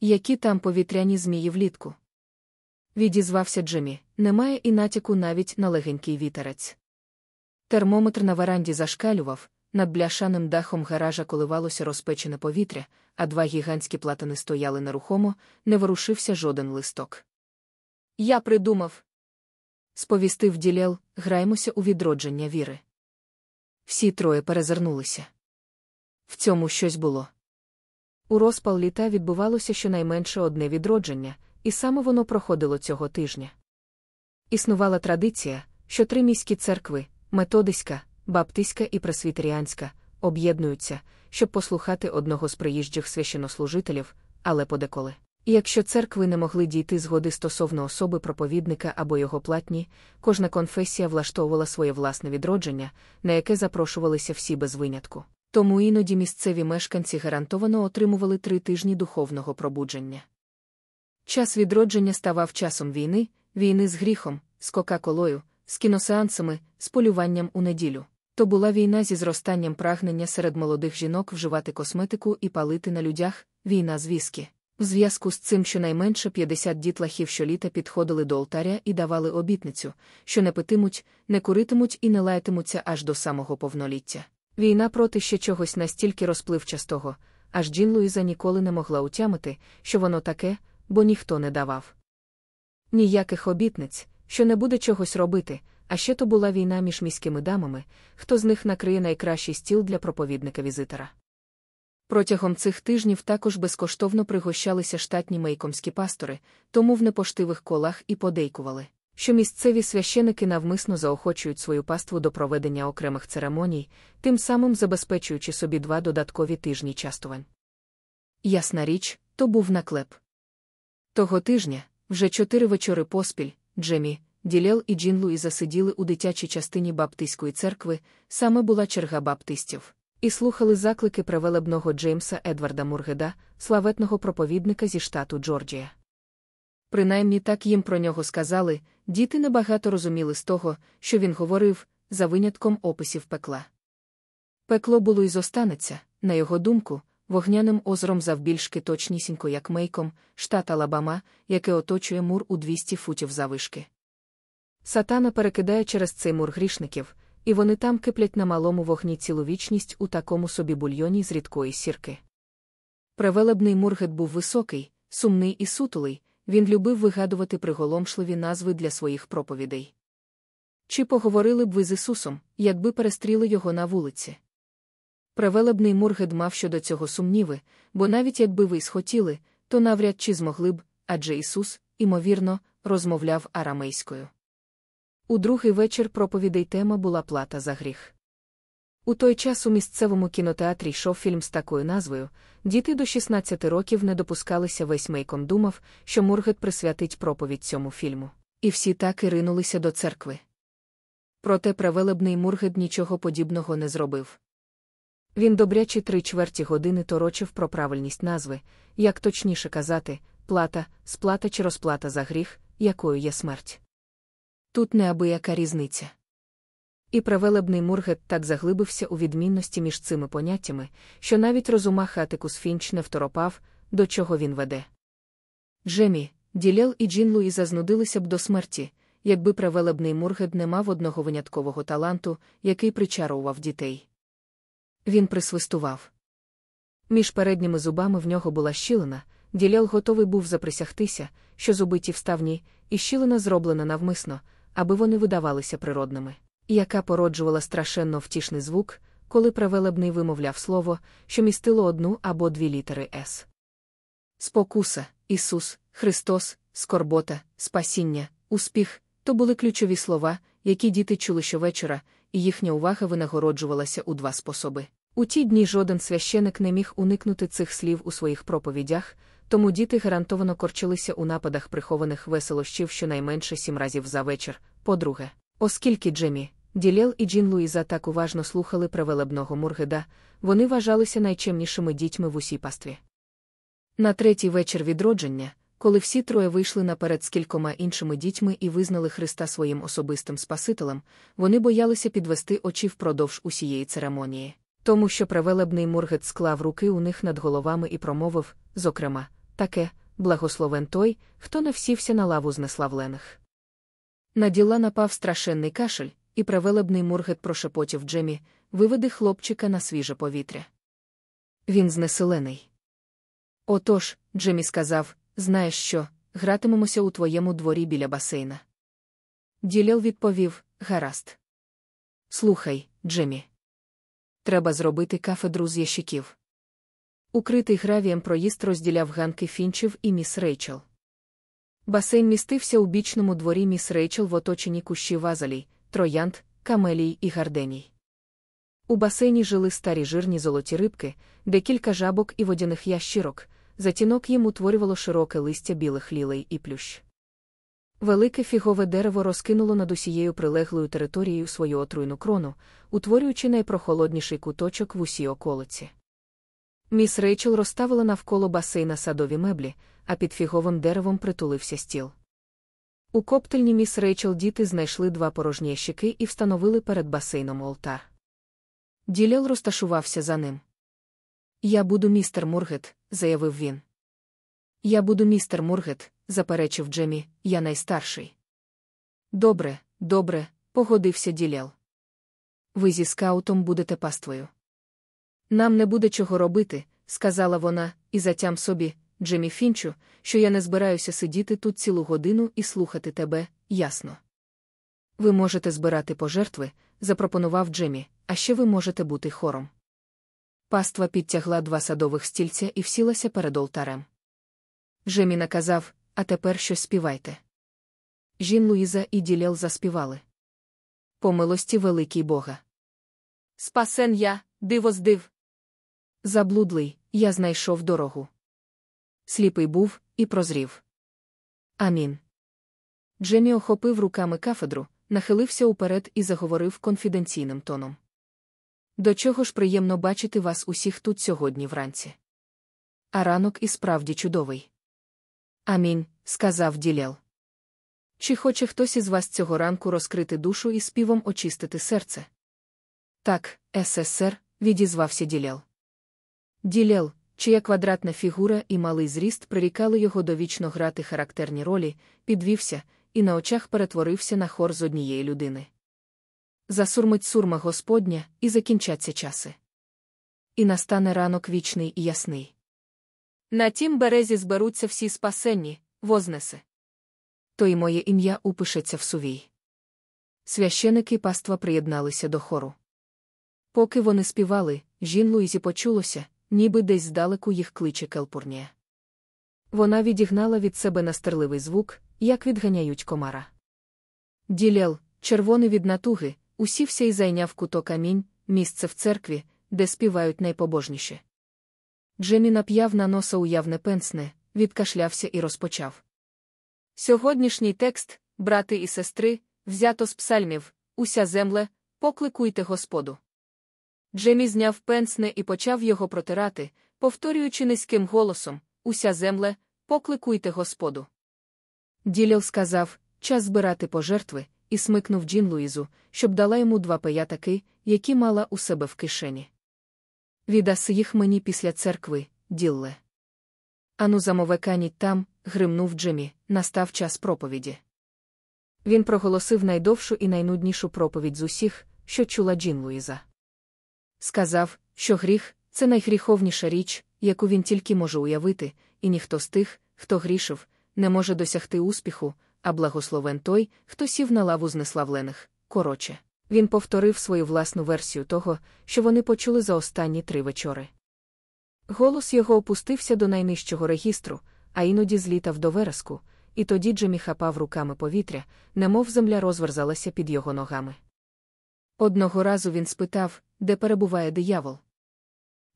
Які там повітряні змії влітку? Відізвався Джиммі, немає і натяку навіть на легенький вітерець. Термометр на веранді зашкалював, над бляшаним дахом гаража коливалося розпечене повітря, а два гігантські платани стояли нерухомо, не ворушився жоден листок. Я придумав. Сповістив ділел, граймося у відродження віри. Всі троє перезирнулися. В цьому щось було. У розпал літа відбувалося щонайменше одне відродження, і саме воно проходило цього тижня. Існувала традиція, що три міські церкви методиська, баптистська і пресвітеріанська, об'єднуються, щоб послухати одного з приїжджих священнослужителів, але подеколи. Якщо церкви не могли дійти згоди стосовно особи проповідника або його платні, кожна конфесія влаштовувала своє власне відродження, на яке запрошувалися всі без винятку. Тому іноді місцеві мешканці гарантовано отримували три тижні духовного пробудження. Час відродження ставав часом війни, війни з гріхом, з кока-колою, з кіносеансами, з полюванням у неділю. То була війна зі зростанням прагнення серед молодих жінок вживати косметику і палити на людях, війна з віскі. В зв'язку з цим щонайменше 50 дітлахів щоліта підходили до алтаря і давали обітницю, що не питимуть, не куритимуть і не лаятимуться аж до самого повноліття. Війна проти ще чогось настільки розпливчастого, аж Джін Луїза ніколи не могла утямити, що воно таке, бо ніхто не давав. Ніяких обітниць, що не буде чогось робити, а ще то була війна між міськими дамами, хто з них накриє найкращий стіл для проповідника візитора. Протягом цих тижнів також безкоштовно пригощалися штатні мейкомські пастори, тому в непоштивих колах і подейкували, що місцеві священики навмисно заохочують свою паству до проведення окремих церемоній, тим самим забезпечуючи собі два додаткові тижні частувань. Ясна річ, то був наклеп. Того тижня, вже чотири вечори поспіль, Джемі, Ділел і Джін Луїза сиділи у дитячій частині Баптистської церкви, саме була черга баптистів, і слухали заклики превелебного Джеймса Едварда Мургеда, славетного проповідника зі штату Джорджія. Принаймні так їм про нього сказали, діти небагато розуміли з того, що він говорив, за винятком описів пекла. Пекло було й зостанеться, на його думку, вогняним озером завбільшки точнісінько, як Мейком, штат Алабама, яке оточує мур у 200 футів завишки. Сатана перекидає через цей мур грішників, і вони там киплять на малому вогні цілу вічність у такому собі бульйоні з рідкої сірки. Превелебний мургет був високий, сумний і сутулий, він любив вигадувати приголомшливі назви для своїх проповідей. Чи поговорили б ви з Ісусом, якби перестріли його на вулиці? Превелебний мургет мав щодо цього сумніви, бо навіть якби ви схотіли, то навряд чи змогли б, адже Ісус, імовірно, розмовляв арамейською. У другий вечір проповідей тема була плата за гріх. У той час у місцевому кінотеатрі йшов фільм з такою назвою Діти до 16 років не допускалися весь мейком думав, що Мургет присвятить проповідь цьому фільму. І всі так і ринулися до церкви. Проте превелебний Мургет нічого подібного не зробив. Він добрячі три чверті години торочив про правильність назви, як точніше казати, плата, сплата чи розплата за гріх, якою є смерть. Тут неабияка різниця. І превелебний Мургет так заглибився у відмінності між цими поняттями, що навіть розумах Атикус Фінч не второпав, до чого він веде. Джемі, Ділел і Джін Луїза знудилися б до смерті, якби превелебний Мургет не мав одного виняткового таланту, який причарував дітей. Він присвистував. Між передніми зубами в нього була щілина, Ділял готовий був заприсягтися, що зубиті вставні, і щілина зроблена навмисно, аби вони видавалися природними, яка породжувала страшенно втішний звук, коли превелебний вимовляв слово, що містило одну або дві літери С. Спокуса, Ісус, Христос, скорбота, спасіння, успіх то були ключові слова, які діти чули щовечора, і їхня увага винагороджувалася у два способи. У ті дні жоден священик не міг уникнути цих слів у своїх проповідях, тому діти гарантовано корчилися у нападах прихованих веселощів щонайменше сім разів за вечір. По-друге, оскільки Джемі, Ділєл і Джін Луїза так уважно слухали превелебного Мургеда, вони вважалися найчемнішими дітьми в усій пастві. На третій вечір відродження, коли всі троє вийшли наперед з кількома іншими дітьми і визнали Христа своїм особистим Спасителем, вони боялися підвести очі впродовж усієї церемонії, тому що превелебний Мургет склав руки у них над головами і промовив, зокрема, таке благословен той, хто не всівся на лаву знеславлених. На діла напав страшенний кашель, і превелебний Мургет прошепотів Джемі, виведи хлопчика на свіже повітря. Він знеселений. Отож, Джемі сказав, знаєш що, гратимемося у твоєму дворі біля басейна. Ділел відповів гаразд. Слухай, Джемі. Треба зробити кафедру з ящиків. Укритий гравієм проїзд розділяв ганки фінчів і міс Рейчел. Басейн містився у бічному дворі міс Рейчел в оточенні кущі вазалій, троянд, камелій і гарденій. У басейні жили старі жирні золоті рибки, декілька жабок і водяних ящірок, затінок їм утворювало широке листя білих лілей і плющ. Велике фігове дерево розкинуло над усією прилеглою територією свою отруйну крону, утворюючи найпрохолодніший куточок в усій околиці. Міс Рейчел розставила навколо басейна садові меблі, а під фіговим деревом притулився стіл. У коптельні міс Рейчел діти знайшли два порожні ящики і встановили перед басейном олтар. Ділел розташувався за ним. Я буду містер Мургет, заявив він. Я буду містер Мургет, заперечив Джемі, я найстарший. Добре, добре, погодився Ділел. Ви зі скаутом будете паствою. Нам не буде чого робити, сказала вона, і затям собі, Джемі Фінчу, що я не збираюся сидіти тут цілу годину і слухати тебе, ясно. Ви можете збирати пожертви, запропонував Джемі, а ще ви можете бути хором. Паства підтягла два садових стільця і всілася перед олтарем. Джемі наказав, а тепер щось співайте. Жін Луїза і Ділел заспівали. По милості великий Бога. Спасен я, диво здив. Заблудлий, я знайшов дорогу. Сліпий був і прозрів. Амін. Джемі охопив руками кафедру, нахилився уперед і заговорив конфіденційним тоном. До чого ж приємно бачити вас усіх тут сьогодні вранці. А ранок і справді чудовий. Амінь, сказав Ділел. Чи хоче хтось із вас цього ранку розкрити душу і співом очистити серце? Так, СССР, відізвався Ділел. Ділел, чия квадратна фігура і малий зріст прирікали його довічно грати характерні ролі, підвівся і на очах перетворився на хор з однієї людини. Засурмить сурма Господня, і закінчаться часи. І настане ранок вічний і ясний. На тім березі зберуться всі спасенні, вознесе. То й моє ім'я упишеться в сувій. Священики паства приєдналися до хору. Поки вони співали, жін Луїзі почулося, ніби десь здалеку їх кличе Келпурнія. Вона відігнала від себе настерливий звук, як відганяють комара. Ділел, червоний від натуги, усівся і зайняв куток камінь, місце в церкві, де співають найпобожніше. Джемі нап'яв на носа уявне пенсне, відкашлявся і розпочав. Сьогоднішній текст, брати і сестри, взято з псальмів, уся земле, покликуйте Господу. Джемі зняв пенсне і почав його протирати, повторюючи низьким голосом Уся земле, покликуйте Господу. Ділел сказав час збирати пожертви, і смикнув Джін Луїзу, щоб дала йому два пеятаки, які мала у себе в кишені. Віддаси їх мені після церкви, ділле. Ану замовеканіть там, гримнув Джемі, настав час проповіді. Він проголосив найдовшу і найнуднішу проповідь з усіх, що чула Джін Луїза. Сказав, що гріх це найгріховніша річ, яку він тільки може уявити, і ніхто з тих, хто грішив, не може досягти успіху, а благословен той, хто сів на лаву знеславлених. Коротше, він повторив свою власну версію того, що вони почули за останні три вечори. Голос його опустився до найнижчого регістру, а іноді злітав до вереску, і тоді Джемі хапав руками повітря, немов земля розверзалася під його ногами. Одного разу він спитав, де перебуває диявол.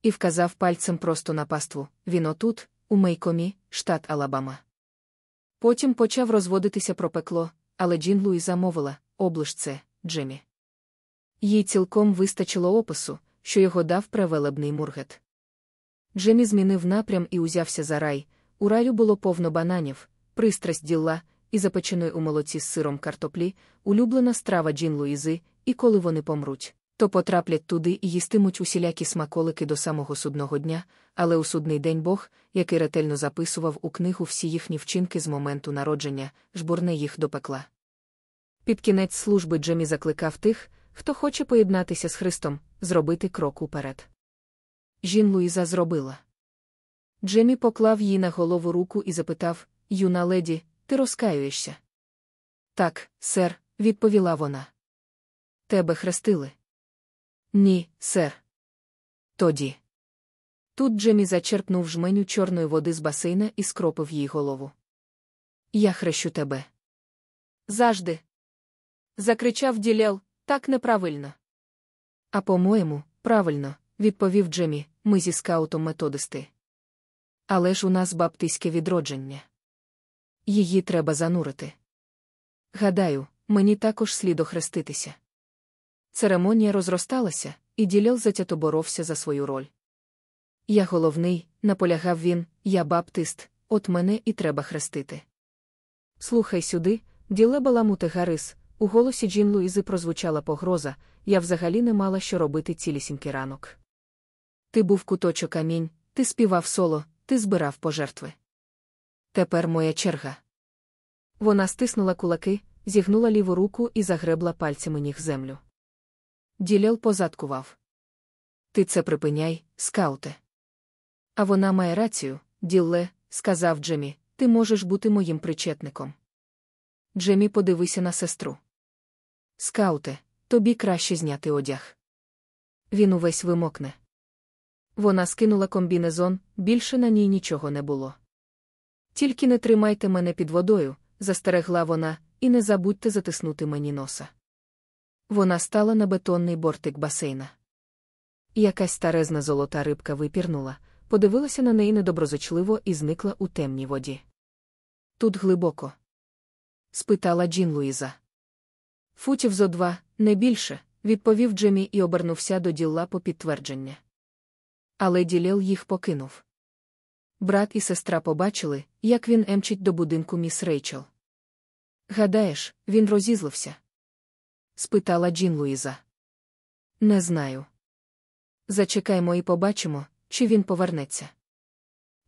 І вказав пальцем просто на паству він отут, у Мейкомі, штат Алабама. Потім почав розводитися про пекло, але Джін Луїза мовила облиш це, Джемі. Їй цілком вистачило опису, що його дав превелебний мургет. Джемі змінив напрям і узявся за рай. У раю було повно бананів, пристрасть ділла і запеченої у молоці з сиром картоплі, улюблена страва Джін Луїзи, і коли вони помруть, то потраплять туди і їстимуть усілякі смаколики до самого судного дня, але у судний день Бог, який ретельно записував у книгу всі їхні вчинки з моменту народження, жбурне їх до пекла. Під кінець служби Джемі закликав тих, хто хоче поєднатися з Христом, зробити крок уперед. Жін Луїза зробила. Джемі поклав їй на голову руку і запитав Юна леді, ти розкаюєшся? Так, сер, відповіла вона. Тебе хрестили? Ні, сер. Тоді. Тут Джемі зачерпнув жменю чорної води з басейна і скропив їй голову. Я хрещу тебе. Завжди. Закричав Ділел, так неправильно. А по-моєму, правильно, відповів Джемі, ми зі скаутом методисти. Але ж у нас баптистське відродження. Її треба занурити. Гадаю, мені також слід охреститися. Церемонія розросталася, і Ділел затято боровся за свою роль. Я головний, наполягав він, я баптист, от мене і треба хрестити. Слухай сюди, діле баламуте Гарис, у голосі Джін Луїзи прозвучала погроза, я взагалі не мала що робити цілісінький ранок. Ти був куточок камінь, ти співав соло, ти збирав пожертви. Тепер моя черга. Вона стиснула кулаки, зігнула ліву руку і загребла пальцями ніг землю. Ділел позадкував. Ти це припиняй, скауте. А вона має рацію, ділле, сказав Джемі, ти можеш бути моїм причетником. Джемі подивися на сестру. Скауте, тобі краще зняти одяг. Він увесь вимокне. Вона скинула комбінезон, більше на ній нічого не було. Тільки не тримайте мене під водою, застерегла вона, і не забудьте затиснути мені носа. Вона стала на бетонний бортик басейна. Якась старезна золота рибка випірнула, подивилася на неї недоброзичливо і зникла у темній воді. Тут глибоко? спитала Джін Луїза. Футів зо два, не більше, відповів Джемі і обернувся до ділла по підтвердження. Але ділел їх покинув. Брат і сестра побачили, як він емчить до будинку міс Рейчел. Гадаєш, він розізлився? Спитала Джін Луїза. Не знаю. Зачекаймо і побачимо, чи він повернеться.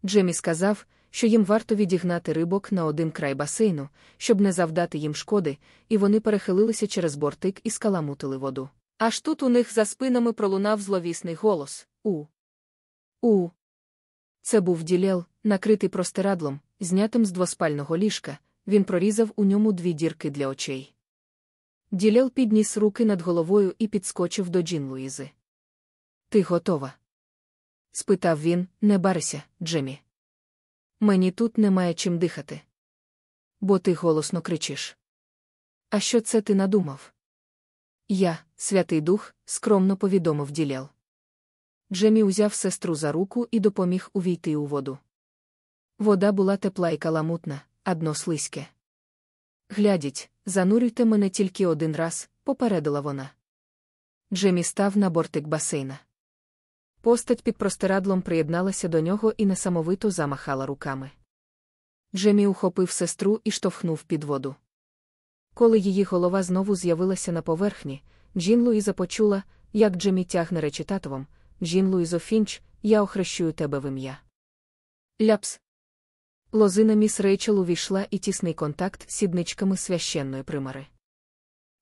Джемі сказав, що їм варто відігнати рибок на один край басейну, щоб не завдати їм шкоди, і вони перехилилися через бортик і скаламутили воду. Аж тут у них за спинами пролунав зловісний голос У. У. Це був ділел, накритий простирадлом, знятим з двоспального ліжка, він прорізав у ньому дві дірки для очей. Ділел підніс руки над головою і підскочив до Джін Луїзи. Ти готова? спитав він, не барися, Джемі. Мені тут немає чим дихати. Бо ти голосно кричиш. А що це ти надумав? Я, Святий Дух, скромно повідомив ділял. Джемі узяв сестру за руку і допоміг увійти у воду. Вода була тепла і каламутна, а дно слизьке. Глядіть, занурюйте мене тільки один раз, попередила вона. Джемі став на бортик басейна. Постать під простирадлом приєдналася до нього і несамовито замахала руками. Джемі ухопив сестру і штовхнув під воду. Коли її голова знову з'явилася на поверхні, Джін Луїза почула, як Джемі тягне речі татовом. Джін Луїзо Фінч, я охрещую тебе в ім'я. Ляпс. Лозина міс Рейчел увійшла в тісний контакт з сідничками священної примари.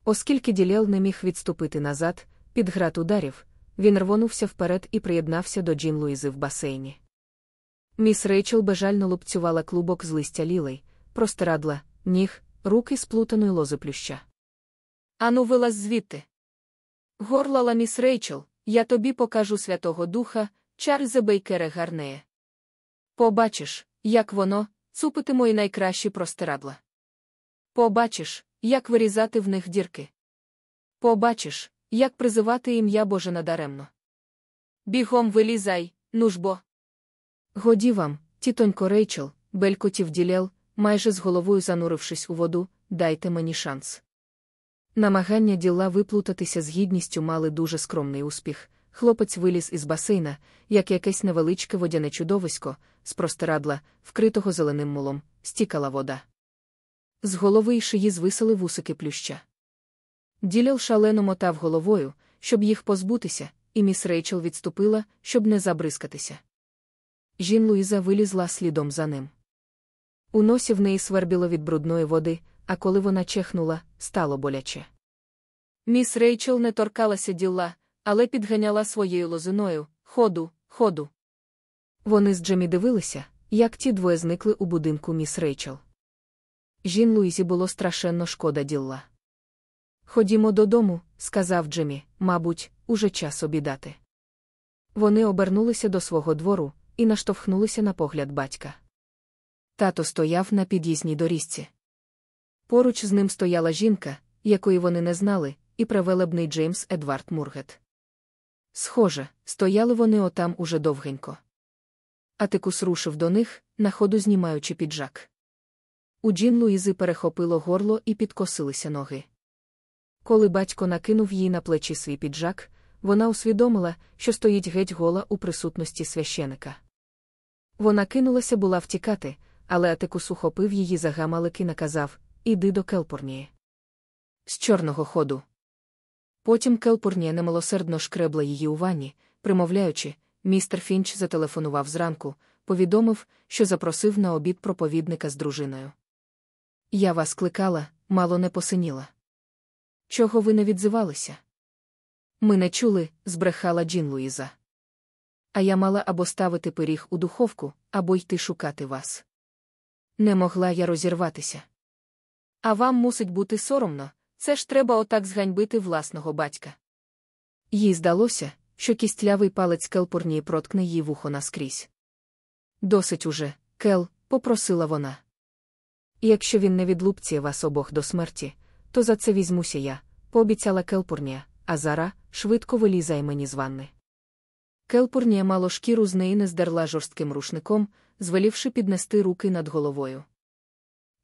Оскільки Ділл не міг відступити назад, під град ударів, він рвонувся вперед і приєднався до Джін Луїзи в басейні. Міс Рейчел бажально лупцювала клубок з листя лілей, простирадла, ніг, рук і сплутаної лози плюща. Ану, вилаз звідти. Горлала міс Рейчел, я тобі покажу Святого Духа, Чарльзе Бейкере Гарнеє. Побачиш, як воно, цупити мої найкращі простирадла. Побачиш, як вирізати в них дірки. Побачиш, як призивати ім'я Боже надаремно. Бігом вилізай, нужбо. Годі вам, тітонько Рейчел, белькотів ділел, майже з головою занурившись у воду, дайте мені шанс. Намагання діла виплутатися з гідністю мали дуже скромний успіх. Хлопець виліз із басейна, як якесь невеличке водяне чудовисько, з простирадла, вкритого зеленим мулом, стікала вода. З голови й шиї звисали вусики плюща. Ділял шалено мотав головою, щоб їх позбутися, і міс Рейчел відступила, щоб не забризкатися. Джін Луїза вилізла слідом за ним. У носі в неї свербіло від брудної води, а коли вона чхнула, стало боляче. Міс Рейчел не торкалася Ділла, але підганяла своєю лозиною ходу, ходу. Вони з Джемі дивилися, як ті двоє зникли у будинку міс Рейчел. Джін Луїзі було страшенно шкода Ділла. Ходімо додому, сказав Джемі, мабуть, уже час обідати. Вони обернулися до свого двору і наштовхнулися на погляд батька. Тато стояв на під'їзній доріжці. Поруч з ним стояла жінка, якої вони не знали, і превелебний Джеймс Едвард Мургет. Схоже, стояли вони отам уже довгенько. Атикус рушив до них, на ходу знімаючи піджак. У Джін Луїзи перехопило горло і підкосилися ноги. Коли батько накинув їй на плечі свій піджак, вона усвідомила, що стоїть геть гола у присутності священика. Вона кинулася була втікати, але Атикус ухопив її за гамалик і наказав Іди до Келпурнії. З чорного ходу. Потім Келпурнія немилосердно шкребла її у ванні, примовляючи, містер Фінч зателефонував зранку, повідомив, що запросив на обід проповідника з дружиною. Я вас кликала, мало не посиніла. Чого ви не відзивалися? Ми не чули, збрехала Джін Луїза. А я мала або ставити пиріг у духовку, або йти шукати вас. Не могла я розірватися. А вам мусить бути соромно, це ж треба отак зганьбити власного батька. Їй здалося, що кістлявий палець Келпурнії проткне їй вухо наскрізь. Досить уже, Кел, попросила вона. Якщо він не відлупціє вас обох до смерті, то за це візьмуся я, пообіцяла Келпурнія, а Зара швидко вилізай мені з ванни. Келпурнія мало шкіру з неї не здерла жорстким рушником, звелівши піднести руки над головою.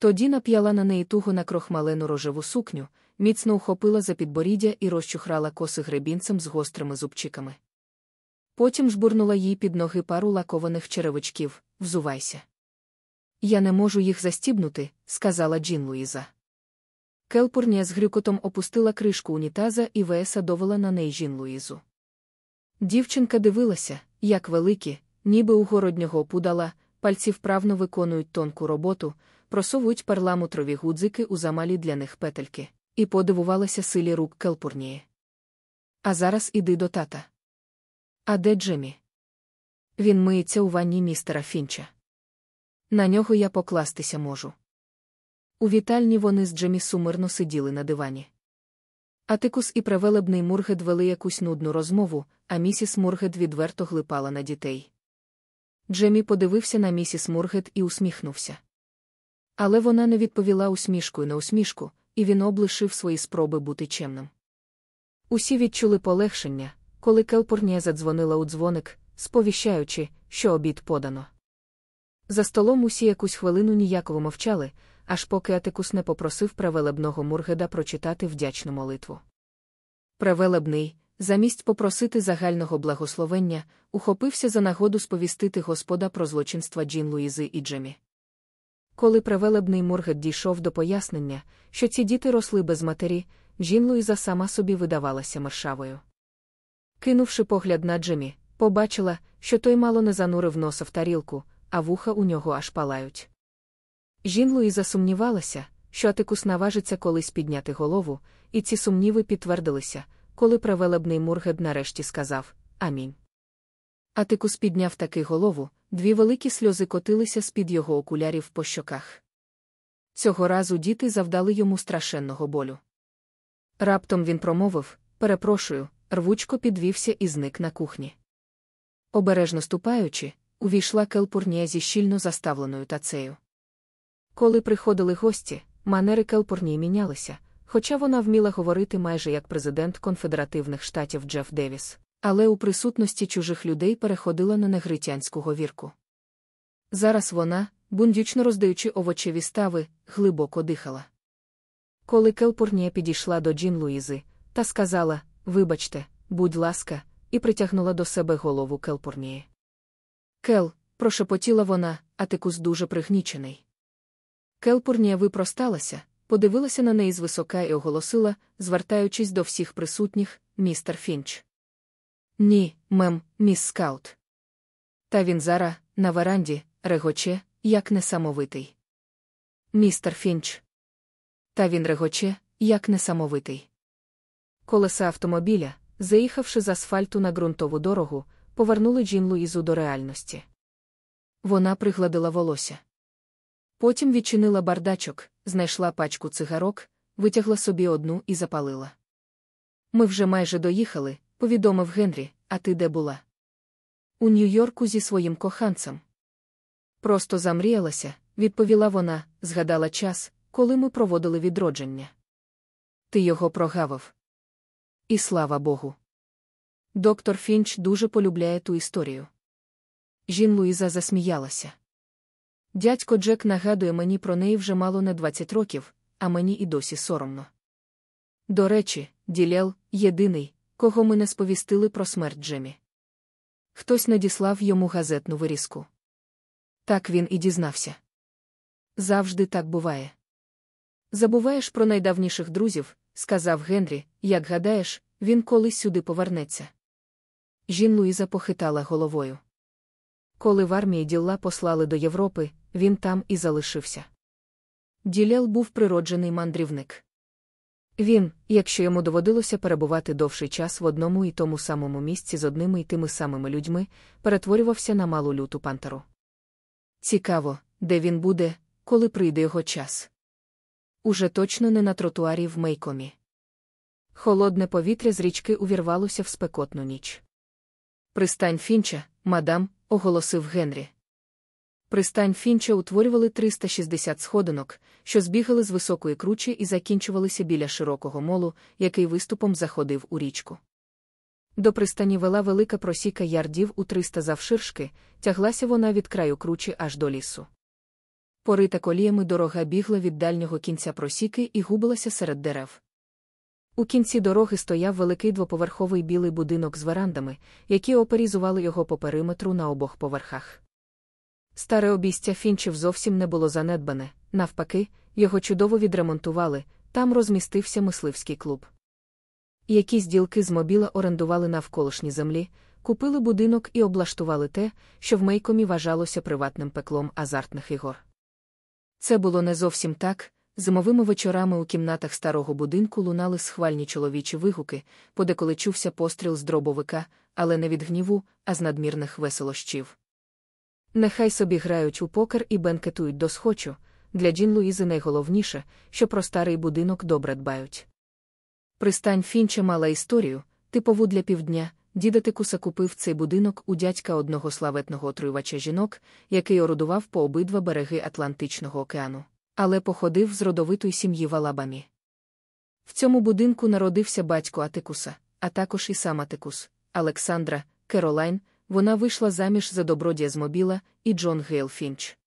Тоді нап'яла на неї туго накрохмалену рожеву сукню, міцно ухопила за підборіддя і розчухрала коси гребінцем з гострими зубчиками. Потім жбурнула їй під ноги пару лакованих черевичків взувайся. Я не можу їх застібнути, сказала Джін Луїза. Келпурня з грюкотом опустила кришку унітаза і Веса довела на неї Жін Луїзу. Дівчинка дивилася, як великі, ніби у городнього опудала, пальці вправно виконують тонку роботу, просовують парламутрові гудзики у замалі для них петельки, і подивувалася силі рук Келпурнії. А зараз іди до тата. А де Джемі? Він миється у ванні містера Фінча. На нього я покластися можу. У вітальні вони з Джемі сумирно сиділи на дивані. Атикус і превелебний Мургед вели якусь нудну розмову, а місіс Мургед відверто глипала на дітей. Джемі подивився на місіс Мургет і усміхнувся. Але вона не відповіла усмішкою на усмішку, і він облишив свої спроби бути чемним. Усі відчули полегшення, коли Келпурнія задзвонила у дзвоник, сповіщаючи, що обід подано. За столом усі якусь хвилину ніяково мовчали, аж поки Атикус не попросив превелебного Мургеда прочитати вдячну молитву. Превелебний, замість попросити загального благословення, ухопився за нагоду сповістити Господа про злочинства Джін Луїзи і Джемі. Коли превелебний Мургет дійшов до пояснення, що ці діти росли без матері, Джін сама собі видавалася мершавою. Кинувши погляд на Джемі, побачила, що той мало не занурив носа в тарілку, а вуха у нього аж палають. Жін Луїза сумнівалася, що Атикус наважиться колись підняти голову, і ці сумніви підтвердилися, коли превелебний Мургед нарешті сказав Амінь. Атикус підняв таки голову, дві великі сльози котилися з-під його окулярів по щоках. Цього разу діти завдали йому страшенного болю. Раптом він промовив перепрошую, рвучко підвівся і зник на кухні. Обережно ступаючи, увійшла Келпурнія зі щільно заставленою тацею. Коли приходили гості, манери Келпурнії мінялися, хоча вона вміла говорити майже як президент конфедеративних штатів Джеф Девіс, але у присутності чужих людей переходила на негритянську говірку. Зараз вона, бундючно роздаючи овочеві стави, глибоко дихала. Коли Келпурнія підійшла до Джін Луїзи та сказала Вибачте, будь ласка, і притягнула до себе голову Келпурнії. Кел, прошепотіла вона, а тикус дуже пригнічений. Келпурнія випросталася, подивилася на неї звисока і оголосила, звертаючись до всіх присутніх, містер Фінч. Ні, мем, міс Скаут. Та він зараз, на веранді, регоче, як несамовитий. Містер Фінч. Та він регоче, як несамовитий. Колеса автомобіля, заїхавши з асфальту на ґрунтову дорогу, повернули Джін Луїзу до реальності. Вона пригладила волосся. Потім відчинила бардачок, знайшла пачку цигарок, витягла собі одну і запалила. Ми вже майже доїхали, повідомив Генрі, а ти де була? У Нью-Йорку зі своїм коханцем. Просто замріялася, відповіла вона, згадала час, коли ми проводили відродження. Ти його прогавив. І слава Богу. Доктор Фінч дуже полюбляє ту історію. Жін Луїза засміялася. Дядько Джек нагадує мені про неї вже мало не 20 років, а мені і досі соромно. До речі, Ділел єдиний, кого ми не сповістили про смерть Джемі. Хтось надіслав йому газетну вирізку. Так він і дізнався. Завжди так буває. Забуваєш про найдавніших друзів, сказав Генрі, як гадаєш, він колись сюди повернеться. Жін Луїза похитала головою. Коли в армії ділла послали до Європи, він там і залишився. Ділел був природжений мандрівник. Він, якщо йому доводилося перебувати довший час в одному і тому самому місці з одними й тими самими людьми, перетворювався на малу люту пантеру. Цікаво, де він буде, коли прийде його час. Уже точно не на тротуарі в Мейкомі. Холодне повітря з річки увірвалося в спекотну ніч. Пристань Фінча, мадам, оголосив Генрі. Пристань Фінча утворювали 360 сходинок, що збігали з високої кручі і закінчувалися біля широкого молу, який виступом заходив у річку. До пристані вела велика просіка ярдів у 300 завширшки, тяглася вона від краю кручі аж до лісу. Порита коліями дорога бігла від дальнього кінця просіки і губилася серед дерев. У кінці дороги стояв великий двоповерховий білий будинок з верандами, які оперізували його по периметру на обох поверхах. Старе обійстя фінчів зовсім не було занедбане, навпаки, його чудово відремонтували, там розмістився мисливський клуб. Якісь ділки з мобіла орендували навколишні землі, купили будинок і облаштували те, що в Мейкомі вважалося приватним пеклом азартних ігор. Це було не зовсім так. Зимовими вечорами у кімнатах старого будинку лунали схвальні чоловічі вигуки, подеколи чувся постріл з дробовика, але не від гніву, а з надмірних веселощів. Нехай собі грають у покер і бенкетують до схочу, для Джін Луїзи найголовніше, що про старий будинок добре дбають. Пристань Фінча мала історію, типову для півдня, діда Тикуса купив цей будинок у дядька одного славетного отруювача жінок, який орудував по обидва береги Атлантичного океану, але походив з родовитої сім'ї в Алабамі. В цьому будинку народився батько Атикуса, а також і сам Атикус, Олександра, Керолайн, вона вийшла заміж за добродія з мобіла і Джон Гейл Фінч.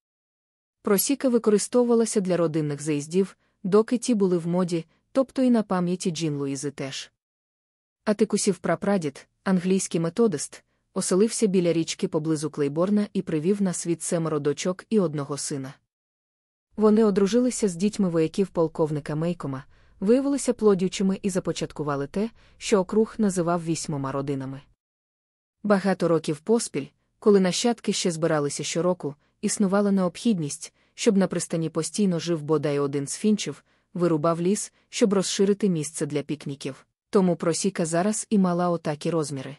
Просіка використовувалася для родинних заїздів, доки ті були в моді, тобто і на пам'яті Джін Луїзи теж. Атикусів прапрадід, англійський методист, оселився біля річки поблизу Клейборна і привів на світ семеро дочок і одного сина. Вони одружилися з дітьми вояків полковника Мейкома, виявилися плодючими і започаткували те, що округ називав вісьмома родинами. Багато років поспіль, коли нащадки ще збиралися щороку, існувала необхідність, щоб на пристані постійно жив бодай один з фінчів, вирубав ліс, щоб розширити місце для пікніків. Тому просіка зараз і мала отакі розміри.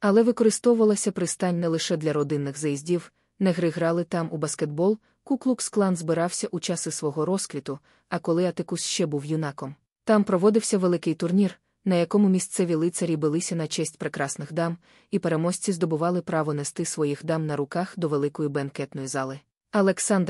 Але використовувалася пристань не лише для родинних заїздів, негри грали там у баскетбол, Куклукс-клан збирався у часи свого розквіту, а коли Атикус ще був юнаком. Там проводився великий турнір, на якому місцеві лицарі билися на честь прекрасних дам, і переможці здобували право нести своїх дам на руках до великої бенкетної зали. Олександр